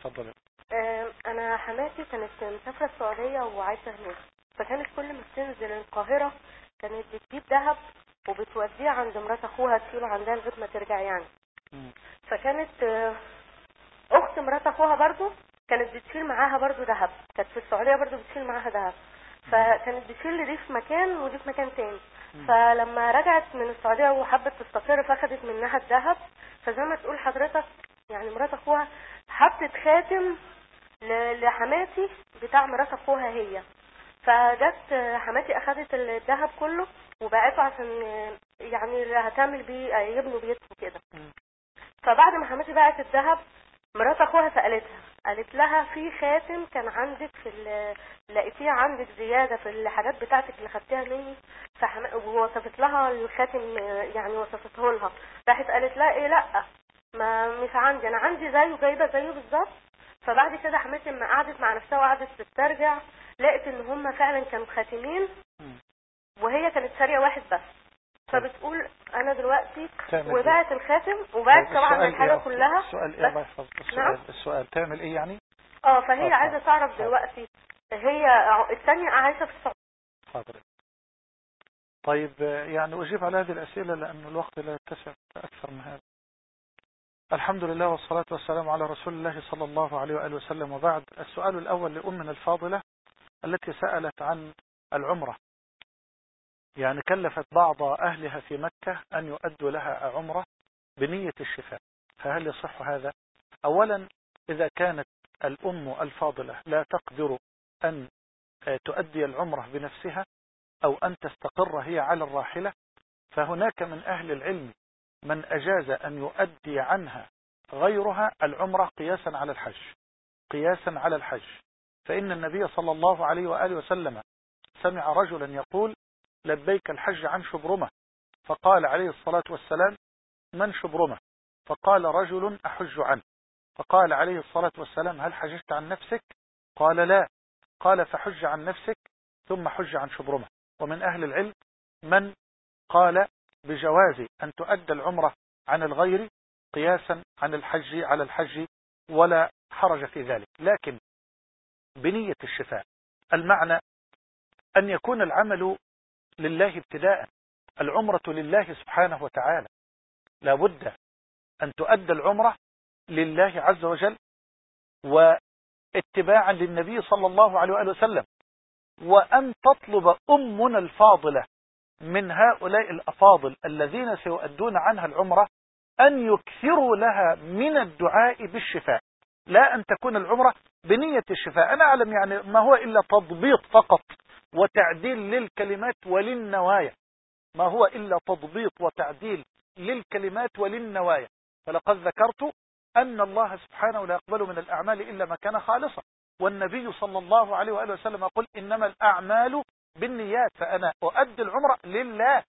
تفضل آه أنا حماتي كانت مسافرة السعودية وعايشه هناك فكانت كل ما بتنزل القاهرة كانت بتجيب ذهب وبتوديه عند مرات أخوها تشيله عندها لغاية ما ترجع يعني. مم. فكانت آه، أخت مرات أخوها برضو كانت بتشيل معاها برضو ذهب كانت في السعودية برضو بتشيل معاها ذهب. فكانت بتشيل دي في مكان ودي في مكان تاني. فلما رجعت من السعودية وحبت تستقر فاخدت منها الذهب. فزي ما تقول حضرتك يعني مرات أخوها حطت خاتم لحماتي بتاع مرات أخوها هي. فجت حماتي أخدت الذهب كله وبعته عشان يعني هتعمل بيه يبنوا بيت وكده مم. فبعد ما حماتي باعت الذهب مرات أخوها سألتها. قالت لها في خاتم كان عندك في لقيتيه عندك زيادة في الحاجات بتاعتك اللي خدتيها مني. ووصفت لها الخاتم يعني وصفته لها راحت قالت لها إيه لأ ما مش عندي أنا عندي زيه جايبة زيه بالظبط فبعد كده حماتي لما قعدت مع نفسها وقعدت تسترجع لقيت إن هم فعلا كانوا خاتمين. وهي كانت شاريه واحد بس فبتقول أنا دلوقتي إيه؟ وبعت الخاتم وبعت طيب طبعا السؤال الحاجة إيه؟ كلها السؤال بس- الله يحفظك نعم. السؤال السؤال تعمل إيه يعني آه فهي آه، عايزة. تعرف. دلوقتي هي الثانية عايشه في السعوديه حاضر طيب يعني أجيب على هذه الأسئلة لأن الوقت لا يتسع أكثر من هذا الحمد لله والصلاة والسلام على رسول الله صلى الله عليه وآله وسلم وبعد السؤال الأول لأمنا الفاضلة التي سألت عن العمرة يعني كلفت بعض أهلها في مكة أن يؤدوا لها عمرة بنية الشفاء. فهل يصح هذا؟ أولا إذا كانت الأم الفاضلة لا تقدر أن آه، تؤدي العمرة بنفسها أو أن تستقر هي على الراحلة فهناك من أهل العلم من أجاز أن يؤدي عنها غيرها العمرة قياسا على الحج. قياسا على الحج. فإن النبي صلى الله عليه وآله وسلم سمع رجلا يقول لبيك الحج عن شبرمة. فقال عليه الصلاة والسلام من شبرمة؟ فقال رجل أحج عنه. فقال عليه الصلاة والسلام هل حججت عن نفسك؟ قال لا. قال فحج عن نفسك ثم حج عن شبرمة. ومن أهل العلم من قال بجواز أن تؤدى العمرة عن الغير قياسا عن الحج على الحج ولا حرج في ذلك. لكن بنية الشفاء المعنى أن يكون العمل لله ابتداء العمرة لله سبحانه وتعالى. لابد أن تؤدى العمرة لله عز وجل واتباعا للنبي صلى الله عليه وآله وسلم. وأن تطلب أمنا الفاضلة من هؤلاء الأفاضل الذين سيؤدون عنها العمرة أن يكثروا لها من الدعاء بالشفاء. لا أن تكون العمرة بنية الشفاء. أنا أعلم يعني ما هو إلا تضبيط فقط وتعديل للكلمات وللنوايا. ما هو إلا تضبيط وتعديل للكلمات وللنوايا. فلقد ذكرت أن الله سبحانه لا يقبل من الأعمال إلا ما كان خالصا. والنبي صلى الله عليه وآله وسلم يقول إنما الأعمال بالنيات فأنا أؤدي العمرة لله.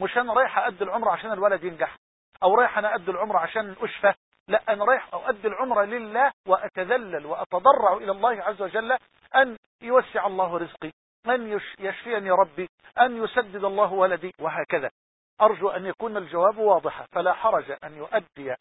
مش أنا رايح أؤدي العمرة عشان الولد ينجح أو رايح أنا أؤدي العمرة عشان أشفى. لا أنا رايح أؤدي العمرة لله وأتذلل وأتضرع إلى الله عز وجل أن يوسع الله رزقي. أن يشفيني ربي أن يسدد الله ولدي وهكذا. أرجو أن يكون الجواب واضحا فلا حرج أن يؤدي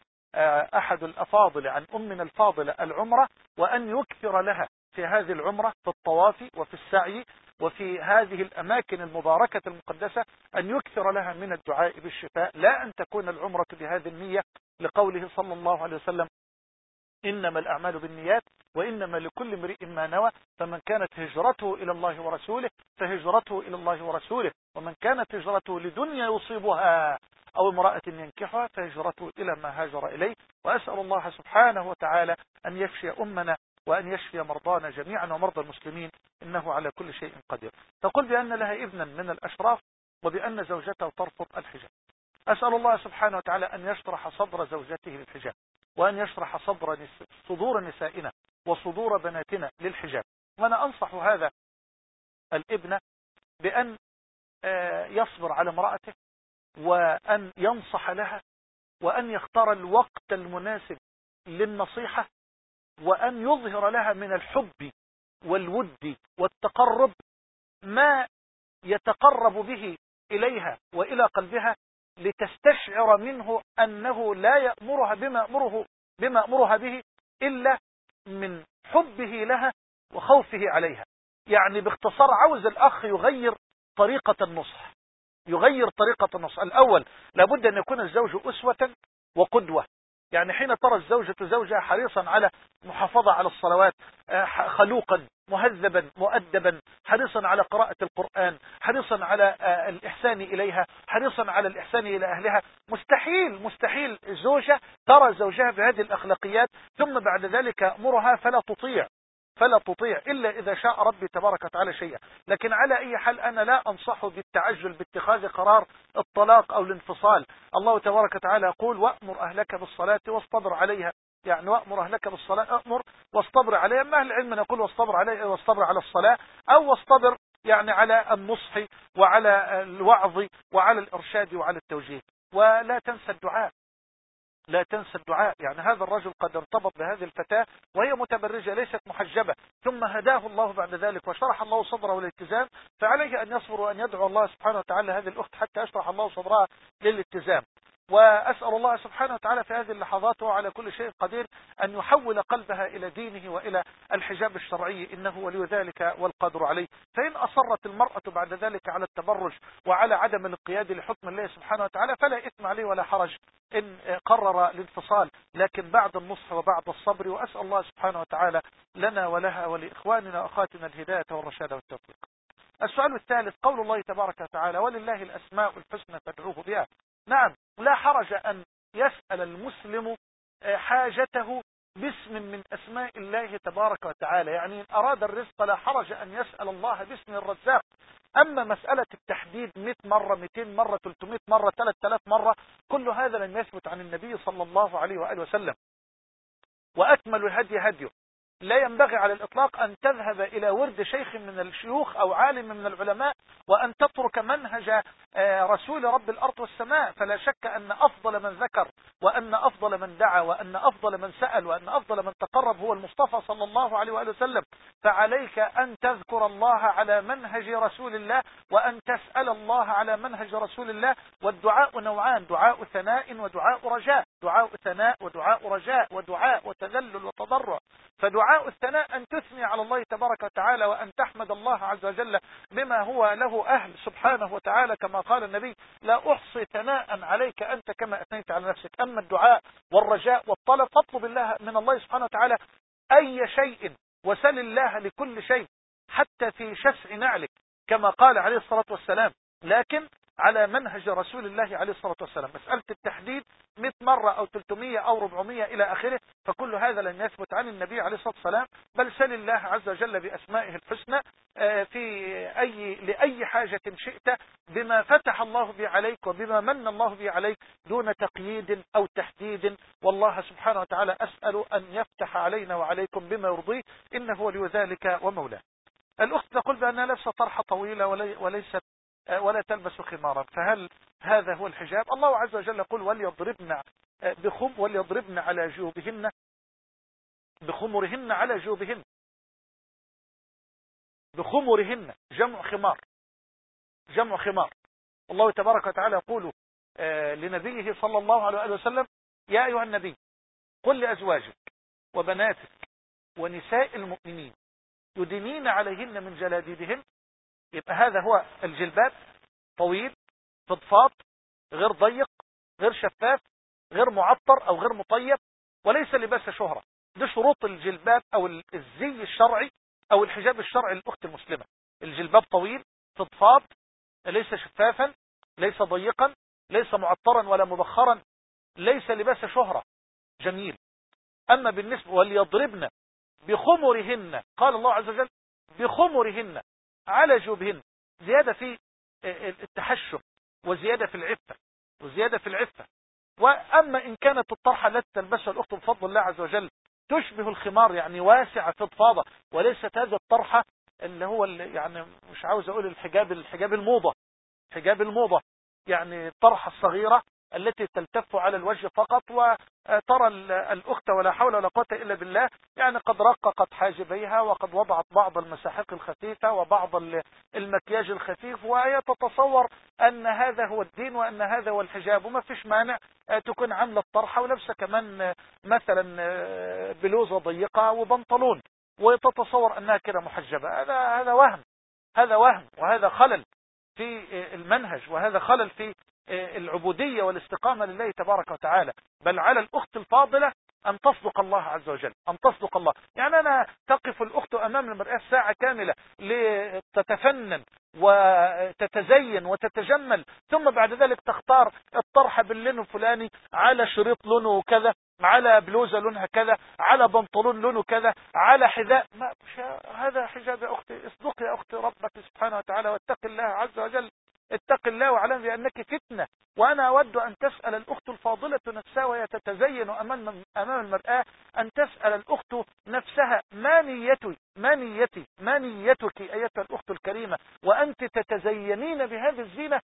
أحد الأفاضل عن أمنا الفاضلة العمرة وأن يكثر لها في هذه العمرة في الطواف وفي السعي وفي هذه الأماكن المباركة المقدسة أن يكثر لها من الدعاء بالشفاء. لا أن تكون العمرة بهذه النية لقوله صلى الله عليه وسلم إنما الأعمال بالنيات وإنما لكل امرئ ما نوى فمن كانت هجرته إلى الله ورسوله فهجرته إلى الله ورسوله ومن كانت هجرته لدنيا يصيبها أو امرأة ينكحها فهجرته إلى ما هاجر إليه. وأسأل الله سبحانه وتعالى أن يفشي أمنا وأن يشفي مرضانا جميعا ومرضى المسلمين إنه على كل شيء قدير. تقول بأن لها ابنا من الأشراف وبأن زوجته ترفض الحجاب. أسأل الله سبحانه وتعالى أن يشرح صدر زوجته للحجاب. وأن يشرح صدر نس... صدور نسائنا وصدور بناتنا للحجاب. وأنا أنصح هذا الابن بأن يصبر على امرأته وأن ينصح لها وأن يختار الوقت المناسب للنصيحة وأن يظهر لها من الحب والود والتقرب ما يتقرب به إليها وإلى قلبها لتستشعر منه أنه لا يأمرها بما أمره بما أمرها به إلا من حبه لها وخوفه عليها. يعني باختصار عاوز الأخ يغير طريقة النصح. يغير طريقة النصح. الأول لابد أن يكون الزوج أسوة وقدوة. يعني حين ترى الزوجة زوجها حريصا على محافظة على الصلوات خلوقا مهذبا مؤدبا حريصا على قراءة القرآن حريصا على الإحسان إليها حريصا على الإحسان إلى أهلها مستحيل مستحيل زوجة ترى زوجها بهذه الأخلاقيات ثم بعد ذلك أمرها فلا تطيع. فلا تطيع إلا إذا شاء ربي تبارك وتعالى شيئا. لكن على أي حال أنا لا أنصح بالتعجل باتخاذ قرار الطلاق أو الانفصال. الله تبارك وتعالى يقول وأمر أهلك بالصلاة واصطبر عليها. يعني وأمر أهلك بالصلاة أمر واصطبر عليها. ما أهل العلم نقول واصطبر عليها واصطبر على الصلاة أو واصطبر يعني على النصح وعلى الوعظ وعلى الإرشاد وعلى التوجيه. ولا تنسى الدعاء. لا تنسى الدعاء. يعني هذا الرجل قد ارتبط بهذه الفتاة وهي متبرجة ليست محجبة. ثم هداه الله بعد ذلك وشرح الله صدره للالتزام فعليه أن يصبر وأن يدعو الله سبحانه وتعالى هذه الأخت حتى يشرح الله صدرها للالتزام وأسأل الله سبحانه وتعالى في هذه اللحظات وعلى كل شيء قدير أن يحول قلبها إلى دينه وإلى الحجاب الشرعي إنه ولي ذلك والقادر عليه. فإن أصرت المرأة بعد ذلك على التبرج وعلى عدم الانقياد لحكم الله سبحانه وتعالى فلا إثم عليه ولا حرج إن قرر الانفصال. لكن بعد النصح وبعد الصبر وأسأل الله سبحانه وتعالى لنا ولها ولإخواننا وأخواتنا الهداية والرشاد والتوفيق. السؤال الثالث قول الله تبارك وتعالى ولله الأسماء الحسنى فادعوه بها. نعم لا حرج أن يسأل المسلم حاجته باسم من أسماء الله تبارك وتعالى. يعني إن أراد الرزق لا حرج أن يسأل الله باسم الرزاق. أما مسألة التحديد 100 مرة 200 مرة 300 مرة 3000 مرة كل هذا لم يثبت عن النبي صلى الله عليه وآله وسلم. وأكمل الهدي هديه. لا ينبغي على الإطلاق أن تذهب إلى ورد شيخ من الشيوخ أو عالم من العلماء وأن تترك منهج آه، رسول رب الأرض والسماء. فلا شك أن أفضل من ذكر وأن أفضل من دعا وأن أفضل من سأل وأن أفضل من تقرب هو المصطفى صلى الله عليه وآله وسلم. فعليك أن تذكر الله على منهج رسول الله وأن تسأل الله على منهج رسول الله. والدعاء نوعان دعاء ثناء ودعاء رجاء. دعاء ثناء ودعاء رجاء ودعاء وتذلل وتضرع. فدعاء الثناء أن تثني على الله تبارك وتعالى وأن تحمد الله عز وجل بما هو له أهل سبحانه وتعالى. كما قال النبي لا أحصي ثناء عليك أنت كما أثنيت على نفسك. أما الدعاء والرجاء والطلب فاطلب الله من الله سبحانه وتعالى أي شيء وسل الله لكل شيء حتى في شسع نعلك. كما قال عليه الصلاة والسلام لكن على منهج رسول الله عليه الصلاة والسلام. مسألة التحديد 100 مرة أو 300 أو 400 إلى آخره فكل هذا لن يثبت عن النبي عليه الصلاة والسلام بل سل الله عز وجل بأسمائه الحسنى آه، في أي لأي حاجة شئت بما فتح الله به عليك وبما من الله به عليك دون تقييد أو تحديد. والله سبحانه وتعالى أسأل أن يفتح علينا وعليكم بما يرضيه إنه ولي ذلك ومولاه. الأخت تقول بأنها لابسة طرحة طويلة وليست ولا تلبس خمارا. فهل هذا هو الحجاب؟ الله عز وجل يقول وليضربن بخم وليضربن على جيوبهن. بخمرهن على جيوبهن. بخمرهن. جمع خمار. جمع خمار. الله تبارك وتعالى يقول آه، لنبيه صلى الله عليه وسلم يا أيها النبي قل لأزواجك وبناتك ونساء المؤمنين يدنين عليهن من جلاديدهن يبقى هذا هو الجلباب طويل فضفاض غير ضيق غير شفاف غير معطر أو غير مطيب وليس لباس شهرة. دي شروط الجلباب أو الزي الشرعي أو الحجاب الشرعي للأخت المسلمة. الجلباب طويل فضفاض ليس شفافا ليس ضيقا ليس معطرا ولا مبخرا ليس لباس شهرة. جميل. أما بالنسبة وليضربن بخمرهن قال الله عز وجل بخمرهن على جوبهن زيادة في التحشم وزيادة في العفة وزيادة في العفة. وأما إن كانت الطرحة التي تلبسها الأخت بفضل الله عز وجل تشبه الخمار يعني واسعة فضفاضة وليست هذه الطرحة اللي هو اللي يعني مش عاوز أقول الحجاب الحجاب الموضة حجاب الموضة يعني الطرحة الصغيرة التي تلتف على الوجه فقط وترى الأخت ولا حول ولا قوة إلا بالله يعني قد رققت حاجبيها وقد وضعت بعض المساحق الخفيفة وبعض المكياج الخفيف وهي تتصور أن هذا هو الدين وأن هذا هو الحجاب. وما فيش مانع تكون عاملة الطرحة ولابسة كمان مثلا بلوزة ضيقة وبنطلون وتتصور أنها كده محجبة. هذا هذا وهم هذا وهم وهذا خلل في المنهج وهذا خلل في العبودية والاستقامة لله تبارك وتعالى بل على الأخت الفاضلة أن تصدق الله عز وجل أن تصدق الله. يعني أنا تقف الأخت أمام المرأة ساعة كاملة لتتفنن وتتزين وتتجمل ثم بعد ذلك تختار الطرحة باللون الفلاني على شريط لونه كذا على بلوزة لونها كذا على بنطلون لونه كذا على حذاء. ما هذا حجاب يا أختي اصدق يا أختي ربك سبحانه وتعالى واتق الله عز وجل. اتق الله واعلم بأنك فتنة. وأنا أود أن تسأل الأخت الفاضلة نفسها وهي تتزين أمام أمام المرآة أن تسأل الأخت نفسها ما نيتي ما نيتي ما نيتك أيتها الأخت الكريمة؟ وأنت تتزينين بهذه الزينة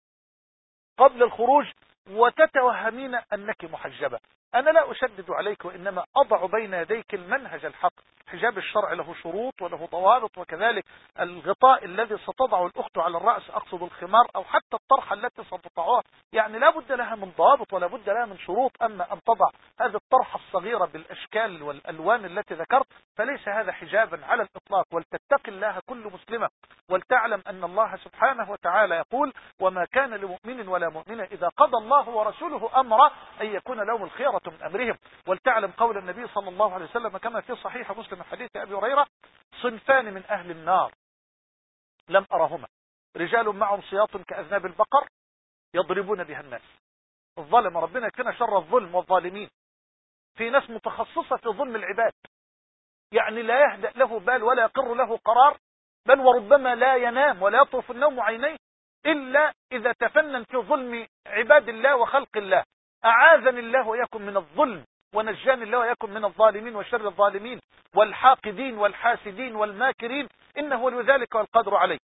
قبل الخروج وتتوهمين أنك محجبة. أنا لا أشدد عليك وإنما أضع بين يديك المنهج الحق. حجاب الشرع له شروط وله ضوابط وكذلك الغطاء الذي ستضع الأخت على الرأس أقصد الخمار أو حتى الطرحة التي ستضعها يعني لا بد لها من ضوابط ولا بد لها من شروط. أما أن تضع هذه الطرحة الصغيرة بالأشكال والألوان التي ذكرت فليس هذا حجابا على الإطلاق. ولتتق الله كل مسلمة ولتعلم أن الله سبحانه وتعالى يقول وما كان لمؤمن ولا مؤمنة إذا قضى الله ورسوله أمر أن يكون لهم الخيرة من أمرهم ولتعلم قول النبي صلى الله عليه وسلم كما في صحيح مسلم حديث أبي هريرة صنفان من أهل النار لم أرهما. رجال معهم سياط كأذناب البقر يضربون بها الناس. الظلم ربنا يكفينا شر الظلم والظالمين. في ناس متخصصة في ظلم العباد. يعني لا يهدأ له بال ولا يقر له قرار بل وربما لا ينام ولا يطرف النوم عينيه إلا إذا تفنن في ظلم عباد الله وخلق الله. أعاذني الله وإياكم من الظلم ونجاني الله وإياكم من الظالمين وشر الظالمين والحاقدين والحاسدين والماكرين إنه ولي ذلك والقدر عليه.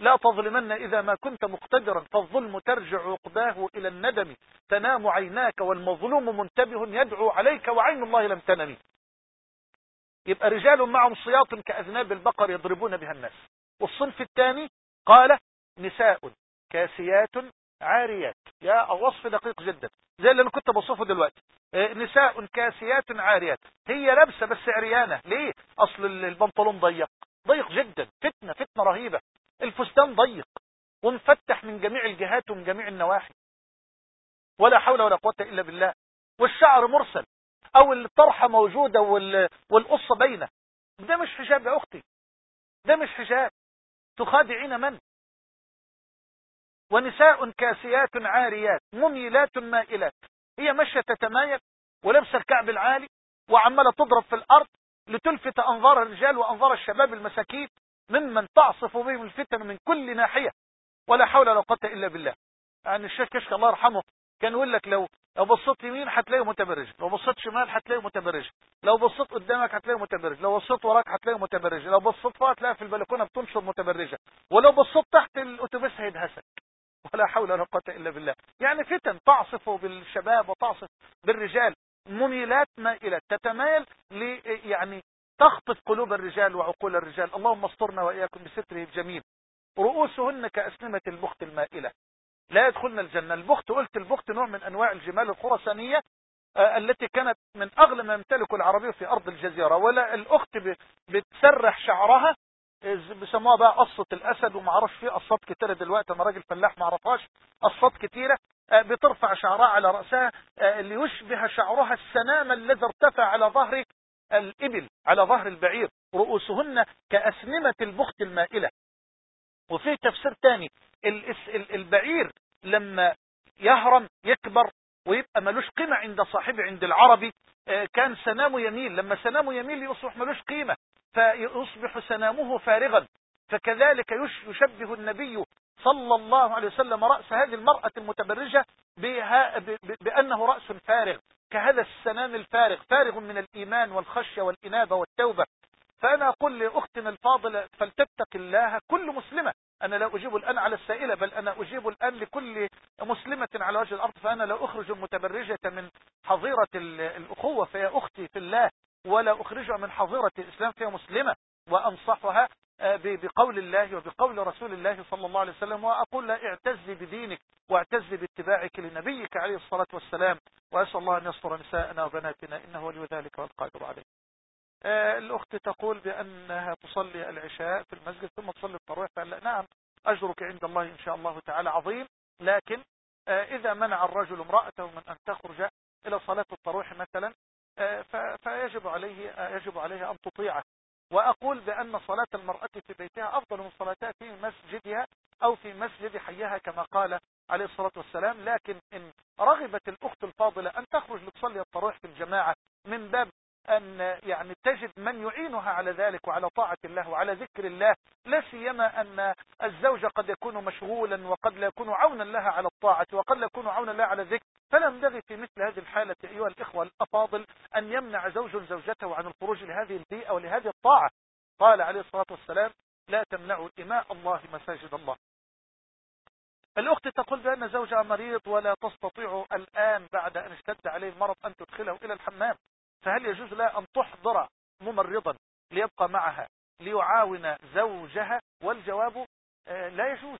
لا تظلمن إذا ما كنت مقتدرا فالظلم ترجع عقباه إلى الندم تنام عيناك والمظلوم منتبه يدعو عليك وعين الله لم تنم يبقى رجال معهم صياط كأذناب البقر يضربون بها الناس. والصنف الثاني قال نساء كاسيات عاريات يا وصف دقيق جدا. زي اللي أنا كنت بوصفه دلوقتي. آه، نساء كاسيات عاريات هي لابسة بس عريانة. ليه؟ أصل البنطلون ضيق. ضيق جدا. فتنة فتنة رهيبة. الفستان ضيق. ومفتح من جميع الجهات ومن جميع النواحي. ولا حول ولا قوة إلا بالله. والشعر مرسل. أو الطرحة موجودة والقصة باينة. ده مش حجاب يا أختي. ده مش حجاب. تخادعين من؟ ونساء كاسيات عاريات مميلات مائلات. هي ماشيه تتمايل ولابسه الكعب العالي وعمالة تضرب في الأرض لتلفت أنظار الرجال وأنظار الشباب المساكين ممن تعصف بهم الفتن من كل ناحية. ولا حول ولا قوة إلا بالله. يعني الشيخ كشك الله يرحمه كان يقول لك لو لو بصيت يمين هتلاقيه متبرج لو بصيت شمال هتلاقيه متبرج لو بصيت قدامك هتلاقيه متبرج لو بصيت وراك هتلاقيه متبرج لو بصيت فوق هتلاقيها في البلكونة بتنشر متبرجة ولو بصيت تحت الأتوبيس هيدهسك ولا حول ولا قوة إلا بالله. يعني فتن تعصف بالشباب وتعصف بالرجال. مميلات مائلات تتمايل يعني تخطف قلوب الرجال وعقول الرجال. اللهم استرنا وإياكم بستره الجميل. رؤوسهن كأسنمة البخت المائلة. لا يدخلن الجنة. البخت قلت البخت نوع من أنواع الجمال الخرسانية آه، التي كانت من أغلى ما يمتلك العربي في أرض الجزيرة. ولا الأخت بتسرح شعرها بيسموها بقى قصة الأسد وما أعرفش فيه قصات كتيرة دلوقتي أنا راجل فلاح ما أعرفهاش. قصات كتيرة آه، بترفع شعرها على رأسها آه، ليشبه شعرها السنام الذي ارتفع على ظهر الإبل على ظهر البعير. رؤوسهن كأسنمة البخت المائلة. وفي تفسير تاني البعير لما يهرم يكبر ويبقى ملوش قيمة عند صاحبه عند العربي آه، كان سنامه يميل. لما سنامه يميل يصبح ملوش قيمة. فيصبح سنامه فارغا فكذلك يشبه النبي صلى الله عليه وسلم رأس هذه المرأة المتبرجة بأنه رأس فارغ كهذا السنام الفارغ فارغ من الإيمان والخشية والإنابة والتوبة. فأنا أقول لأختنا الفاضلة فلتتق الله كل مسلمة أنا لا أجيب الآن على السائلة بل أنا أجيب الآن لكل مسلمة على وجه الأرض فأنا لا أخرج المتبرجة من حظيرة الأخوة فهي أختي في الله ولا أخرجها من حظيرة الإسلام فهي مسلمة. وأنصحها آه، بقول الله وبقول رسول الله صلى الله عليه وسلم وأقول لا اعتز بدينك واعتز باتباعك لنبيك عليه الصلاة والسلام. وأسأل الله أن يستر نساءنا وبناتنا إنه ولي ذلك والقادر عليه. آه، الأخت تقول بأنها تصلي العشاء في المسجد ثم تصلي التراويح فقال نعم أجرك عند الله إن شاء الله تعالى عظيم. لكن آه، إذا منع الرجل امرأته من أن تخرج إلى صلاة التراويح مثلا فيجب عليه يجب عليه أن تطيعه. وأقول بأن صلاة المرأة في بيتها أفضل من صلاتها في مسجدها أو في مسجد حيها كما قال عليه الصلاة والسلام. لكن إن رغبت الأخت الفاضلة أن تخرج لتصلي التراويح في الجماعة من باب أن يعني تجد من يعينها على ذلك وعلى طاعة الله وعلى ذكر الله لا سيما أن الزوج قد يكون مشغولا وقد لا يكون عونا لها على الطاعة وقد لا يكون عونا لها على الذكر. فلا ينبغي في مثل هذه الحالة أيها الإخوة الأفاضل أن يمنع زوج زوجته عن الخروج لهذه البيئة ولهذه الطاعة. قال عليه الصلاة والسلام لا تمنعوا إماء الله مساجد الله. الأخت تقول بأن زوجها مريض ولا تستطيع الآن بعد أن اشتد عليه المرض أن تدخله إلى الحمام. فهل يجوز لها أن تحضر ممرضا ليبقى معها ليعاون زوجها؟ والجواب آه، لا يجوز.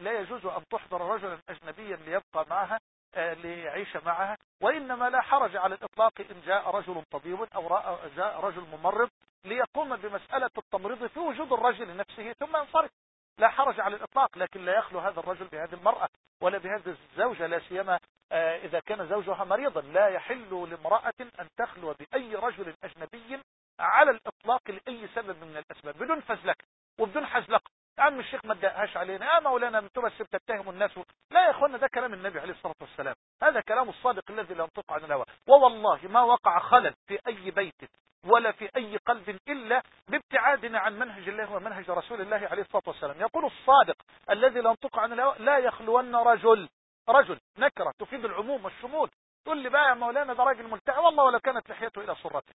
لا يجوز أن تحضر رجلا أجنبيا ليبقى معها ليعيش معها وإنما لا حرج على الإطلاق إن جاء رجل طبيب أو جاء رجل ممرض ليقوم بمسألة التمريض في وجود الرجل نفسه ثم ينصرف. لا حرج على الإطلاق لكن لا يخلو هذا الرجل بهذه المرأة ولا بهذه الزوجة لا سيما آه، إذا كان زوجها مريضا. لا يحل لامرأة أن تخلو بأي رجل أجنبي على الإطلاق لأي سبب من الأسباب بدون فزلك وبدون حزلق يا عم الشيخ ما تدقهاش علينا. يا مولانا من بس بتتهم الناس. لا يا اخوانا ده كلام النبي عليه الصلاة والسلام. هذا كلام الصادق الذي لا ينطق عن الهوى. ووالله ما وقع خلل في أي بيت ولا في أي قلب إلا بابتعادنا عن منهج الله ومنهج رسول الله عليه الصلاة والسلام. يقول الصادق الذي لا ينطق عن الهوى لا يخلون رجل رجل نكرة تفيد العموم والشمول. تقول لي بقى يا مولانا ده راجل ملتحي والله ولو كانت لحيته إلى سرته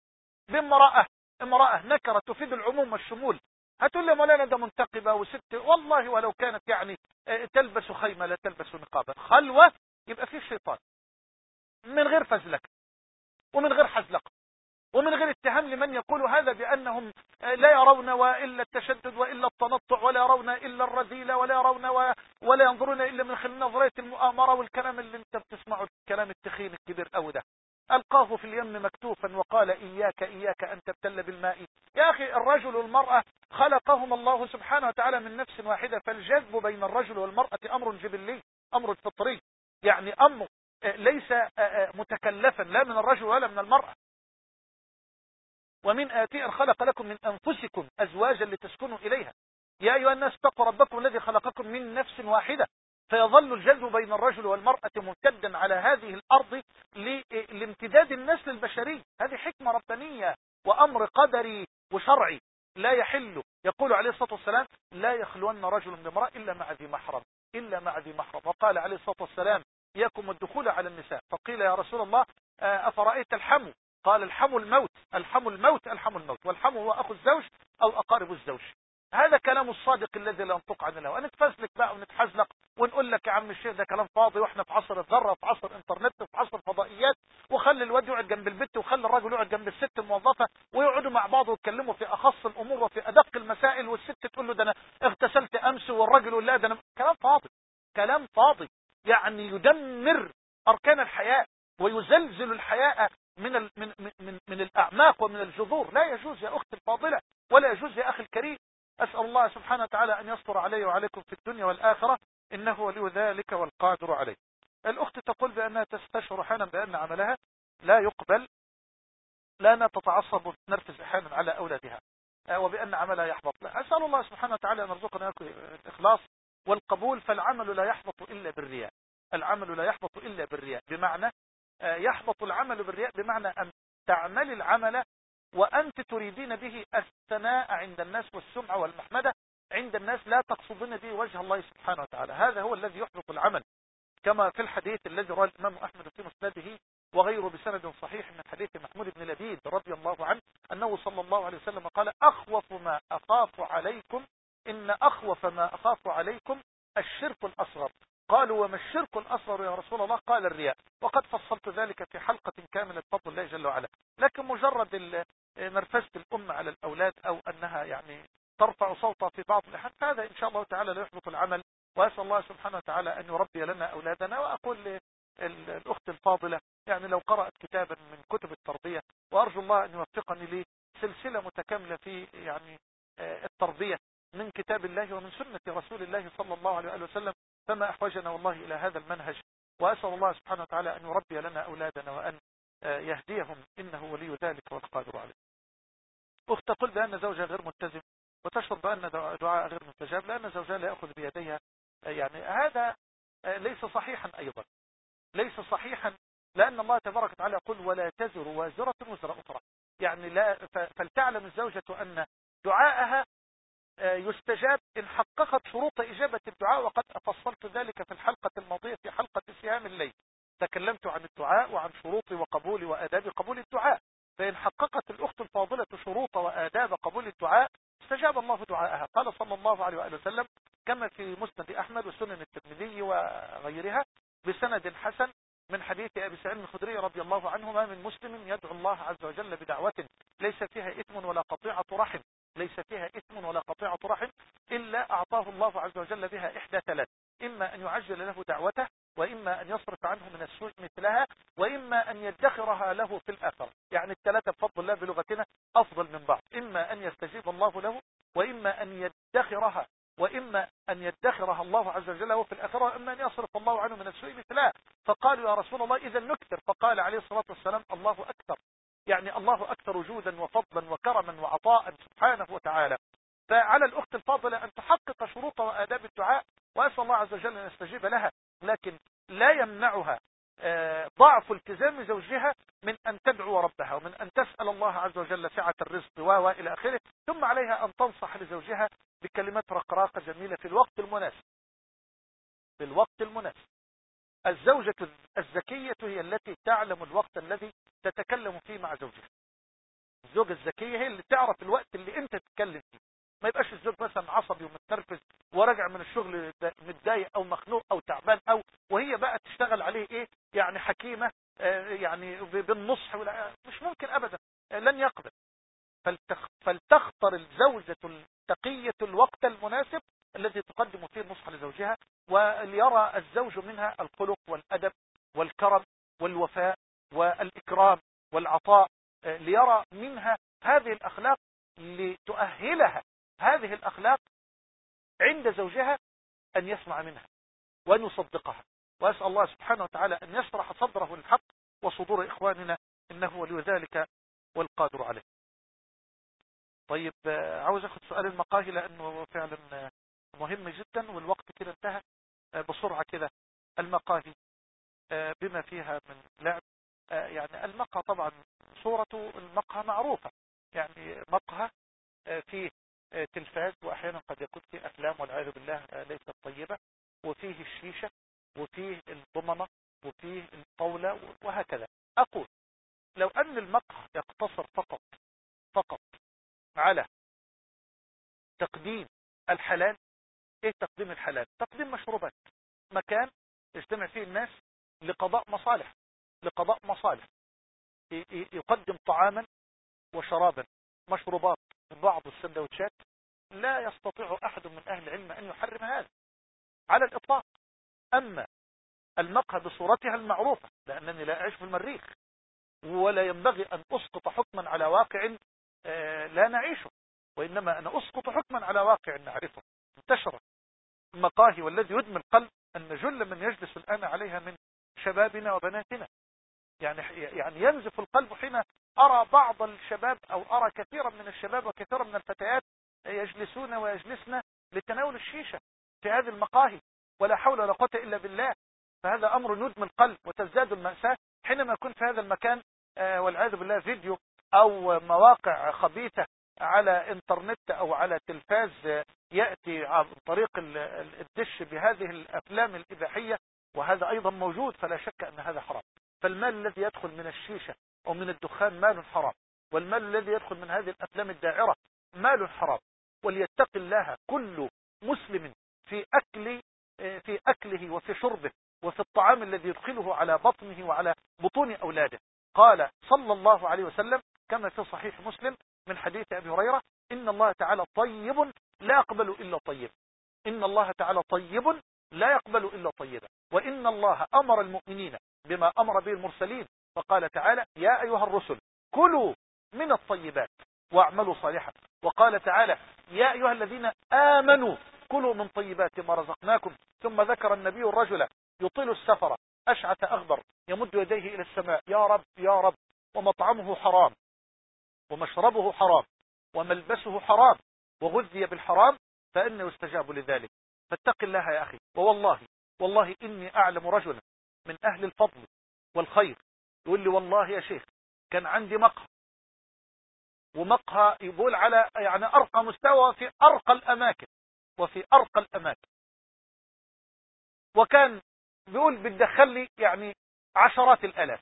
بامرأة امرأة نكرة تفيد العموم والشمول. هتقول لي مولانا ده منتقبة وست والله ولو كانت يعني آه، تلبس خيمة لا تلبس نقابا خلوة يبقى في شيطان. من غير فزلكة. ومن غير حزلقة. ومن غير اتهام لمن يقول هذا بأنهم آه، لا يرون وإلا التشدد وإلا التنطع ولا يرون إلا الرذيلة ولا يرون. ولا ينظرون إلا من خلال نظرية المؤامرة والكلام اللي أنت بتسمعه الكلام التخين الكبير أو ده. ألقاه في اليم مكتوفا وقال إياك إياك أن تبتل بالماء. يا أخي الرجل والمرأة خلقهم الله سبحانه وتعالى من نفس واحدة فالجذب بين الرجل والمرأة أمر جبلي أمر فطري. يعني أمر آه، ليس آه، آه، متكلفا لا من الرجل ولا من المرأة. ومن آتي أن خلق لكم من أنفسكم أزواجا لتسكنوا إليها. يا أيها الناس اتقوا ربكم الذي خلقكم من نفس واحدة. فيظل الجذب بين الرجل والمرأة ممتدا على هذه الأرض لامتداد النسل البشري. هذه حكمة ربانية وأمر قدري وشرعي. لا يحل. يقول عليه الصلاة والسلام لا يخلون رجل بامرأة إلا مع ذي محرم إلا مع ذي محرم. وقال عليه الصلاة والسلام إياكم الدخول على النساء. فقيل يا رسول الله آه، أفرأيت الحم قال الحم الموت الحم الموت الحم الموت. والحم هو أخو الزوج أو أقارب الزوج. هذا كلام الصادق الذي لا ينطق عن الله ونتفزلك بقى ونتحزلق ونقول لك يا عم الشيخ ده كلام فاضي وإحنا في عصر الذرة في عصر انترنت في عصر فضائيات وخلي الواد يقعد جنب البت وخلي الراجل يقعد جنب الست الموظفة ويقعدوا مع بعض ويتكلموا في أخص الأمور وفي أدق المسائل. والست تقول له ده أنا اغتسلت أمس والراجل يقول لا ده أنا كلام فاضي. كلام فاضي. يعني يدمر أركان الحياة ويزلزل الحياة من من من من الأعماق ومن الجذور. لا يجوز يا أختي الفاضلة ولا يجوز يا أخي الكريم. أسأل الله سبحانه وتعالى أن يستر علي وعليكم في الدنيا والآخرة إنه ولي ذلك والقادر عليه. الأخت تقول بأنها تستشعر أحيانا بأن عملها لا يقبل لأنها تتعصب وتنرفز أحيانا على أولادها آه، وبأن عملها يحبط. لا أسأل الله سبحانه وتعالى أن يرزقنا الإخلاص والقبول فالعمل لا يحبط إلا بالرياء. العمل لا يحبط إلا بالرياء بمعنى آه، يحبط العمل بالرياء بمعنى أن تعمل العمل وأنت تريدين به الثناء عند الناس والسمعة والمحمدة عند الناس لا تقصدين به وجه الله سبحانه وتعالى. هذا هو الذي يحبط العمل. كما في الحديث الذي رواه الإمام أحمد في مسنده وغيره بسند صحيح من حديث محمود بن لبيد رضي الله عنه أنه صلى الله عليه وسلم قال أخوف ما أخاف عليكم إن أخوف ما أخاف عليكم الشرك الأصغر. قالوا وما الشرك الأصغر يا رسول الله؟ قال الرياء. وقد فصلت ذلك في حلقة كاملة فضل الله جل وعلا. لكن مجرد نرفزة الأم على الأولاد أو أنها يعني ترفع صوتها في بعض الأحيان هذا إن شاء الله تعالى لا يحبط العمل. وأسأل الله سبحانه وتعالى أن يربي لنا أولادنا. وأقول للأخت الفاضلة يعني لو قرأت كتابا من كتب التربية وأرجو الله أن يوفقني لسلسلة متكاملة في يعني آه، التربية من كتاب الله ومن سنة رسول الله صلى الله عليه وسلم. فما أحوجنا والله إلى هذا المنهج. وأسأل الله سبحانه وتعالى أن يربي لنا أولادنا وأن آه، يهديهم. إنه ولي ذلك والقادر عليه. أخت تقول بأن زوجها غير ملتزم وتشعر بأن دعاء غير مستجاب لأن زوجها لا يأخذ بيديها. يعني هذا ليس صحيحا أيضا. ليس صحيحا لأن الله تبارك وتعالى يقول ولا تزر وازرة وزر أخرى. يعني لا فلتعلم الزوجة أن دعاءها يستجاب إن حققت شروط إجابة الدعاء وقد فصلت ذلك في الحلقة الماضية في حلقة سهام الليل. تكلمت عن الدعاء وعن شروط وقبول وآداب قبول الدعاء. فإن حققت الأخت الفاضلة شروط وآداب قبول الدعاء استجاب الله دعاءها. قال صلى الله عليه وآله وسلم كما في مسند أحمد وسنن الترمذي وغيرها بسند حسن من حديث أبي سعيد الخدري رضي الله عنه ما من مسلم يدعو الله عز وجل بدعوة ليس فيها إثم ولا قطيعة رحم. ليس فيها إثم ولا قطيعة رحم إلا أعطاه الله عز وجل بها إحدى ثلاث. إما أن يعجل له دعوته وإما أن يصرف عنه من السوء مثلها وإما أن يدخرها له في الآخرة يعني الثلاثة بفضل الله بلغتنا أفضل من بعض. إما أن يستجيب الله له وإما أن يدخرها وإما أن يدخرها الله عز وجل له في الآخرة وإما أن يصرف الله عنه من السوء مثلها. فقالوا يا رسول الله إذا نكثر. فقال عليه الصلاة والسلام الله أكثر. يعني الله أكثر جودا وفضلا وكرما وعطاء سبحانه وتعالى. فعلى الأخت الفاضلة أن تحقق شروط وآداب الدعاء وأسأل الله عز وجل أن يستجيب لها لكن لا يمنعها آه، ضعف التزام زوجها من أن تدعو ربها ومن أن تسأل الله عز وجل سعة الرزق و إلى آخره ثم عليها أن تنصح لزوجها بكلمات رقراقة جميلة في الوقت المناسب. في الوقت المناسب. الزوجة الذكية هي التي تعلم الوقت الذي تتكلم فيه مع زوجها. الزوجة الذكية هي اللي تعرف الوقت اللي انت تتكلم فيه. ما يبقاش الزوج مثلا عصبي ومتنرفز وراجع من الشغل متضايق أو مخنوق أو تعبان أو وهي بقى تشتغل عليه إيه؟ يعني حكيمة آه، يعني بالنصح مش ممكن ابدا لن يقبل. فلتختر الزوجة التقية الوقت المناسب الذي تقدم فيه النصح لزوجها وليرى الزوج منها الخلق والأدب والكرم والوفاء والإكرام والعطاء آه، ليرى منها هذه الأخلاق لتؤهلها. هذه الأخلاق عند زوجها أن يسمع منها وأن يصدقها. وأسأل الله سبحانه وتعالى أن يشرح صدره للحق وصدور إخواننا إنه ولي ذلك والقادر عليه. طيب آه، عاوز أخذ سؤال المقاهي لأنه فعلا آه، مهم جدا والوقت كده انتهى بسرعة كده المقاهي بما فيها من لعب. يعني المقهى طبعا صورة المقهى معروفة. يعني مقهى فيه تلفاز وأحيانا قد يكون فيه أفلام والعياذ بالله ليست طيبة. وفيه الشيشة وفيه الضمنة وفيه الطاولة وهكذا. أقول لو أن المقهى يقتصر فقط فقط على تقديم الحلال إيه تقديم الحلال؟ تقديم مشروبات. مكان يجتمع فيه الناس لقضاء مصالح. لقضاء مصالح. يقدم طعاما وشرابا. مشروبات بعض السندوتشات. لا يستطيع أحد من أهل العلم أن يحرم هذا. على الإطلاق. أما المقهى بصورتها المعروفة لأنني لا أعيش في المريخ. ولا ينبغي أن أسقط حكما على واقع آه، لا نعيشه. وإنما أنا أسقط حكما على واقع نعرفه. انتشر المقاهي والذي يدمي القلب أن جل من يجلس الآن عليها من شبابنا وبناتنا. يعني يعني ينزف القلب حين أرى بعض الشباب أو أرى كثيرا من الشباب وكثيرا من الفتيات يجلسون ويجلسن لتناول الشيشة في هذه المقاهي ولا حول ولا قوة إلا بالله. فهذا أمر يدمي القلب وتزداد المأساة حينما يكون في هذا المكان آه، والعياذ بالله فيديو أو مواقع خبيثة على إنترنت أو على تلفاز يأتي عن طريق الدش بهذه الأفلام الإباحية وهذا أيضا موجود فلا شك أن هذا حرام. فالمال الذي يدخل من الشيشة أو من الدخان مال حرام والمال الذي يدخل من هذه الأفلام الداعرة مال حرام. وليتق الله كل مسلم في أكل في أكله وفي شربه وفي الطعام الذي يدخله على بطنه وعلى بطون أولاده. قال صلى الله عليه وسلم كما في صحيح مسلم من حديث أبي هريرة إن الله تعالى طيب لا يقبل إلا طيب. إن الله تعالى طيب لا يقبل إلا طيبا. وإن الله أمر المؤمنين بما أمر به المرسلين. فقال تعالى يا أيها الرسل كلوا من الطيبات واعملوا صالحا. وقال تعالى يا أيها الذين آمنوا كلوا من طيبات ما رزقناكم. ثم ذكر النبي الرجل يطيل السفر أشعث أخضر يمد يديه إلى السماء. يا رب يا رب ومطعمه حرام ومشربه حرام وملبسه حرام وغذي بالحرام فإنه يستجاب لذلك. فاتق الله يا أخي. ووالله والله إني أعلم رجلا من أهل الفضل والخير. يقول لي والله يا شيخ كان عندي مقهى. ومقهى يقول على يعني أرقى مستوى في أرقى الأماكن وفي أرقى الأماكن. وكان بيقول بتدخل لي يعني عشرات الألاف.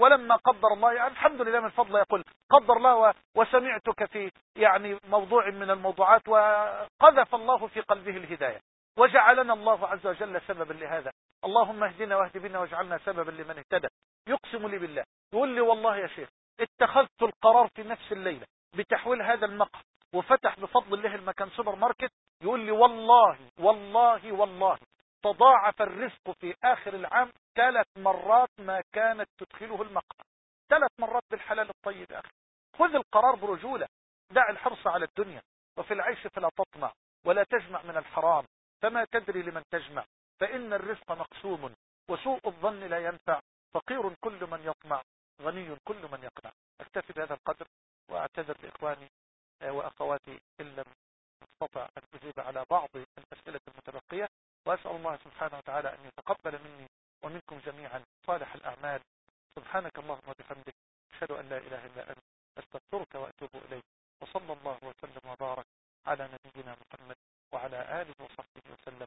ولما قدر الله يعني الحمد لله من فضله يقول قدر الله وسمعتك في يعني موضوع من الموضوعات وقذف الله في قلبه الهداية. وجعلنا الله عز وجل سببا لهذا. اللهم اهدنا واهد بنا واجعلنا سببا لمن اهتدى. يقسم لي بالله. يقول لي والله يا شيخ اتخذت القرار في نفس الليلة بتحويل هذا المقهى وفتح بفضل الله المكان سوبر ماركت. يقول لي والله والله والله تضاعف الرزق في آخر العام ثلاث مرات ما كانت تدخله المقهى ثلاث مرات بالحلال الطيب يا أخي. خذ القرار برجولة. دع الحرص على الدنيا. وفي العيش فلا تطمع ولا تجمع من الحرام. فما تدري لمن تجمع. فإن الرزق مقسوم وسوء الظن لا ينفع. فقير كل من يطمع غني كل من يقنع أكتفي بهذا القدر وأعتذر لإخواني وأخواتي إن لم أستطع أن أجيب على بعض الأسئلة المتبقية. وأسأل الله سبحانه وتعالى أن يتقبل مني ومنكم جميعا صالح الأعمال. سبحانك اللهم وبحمدك أشهد أن لا إله إلا أنت أستغفرك وأتوب إليك. وصلى الله وسلم وبارك على نبينا محمد وعلى آله وصحبه وسلم.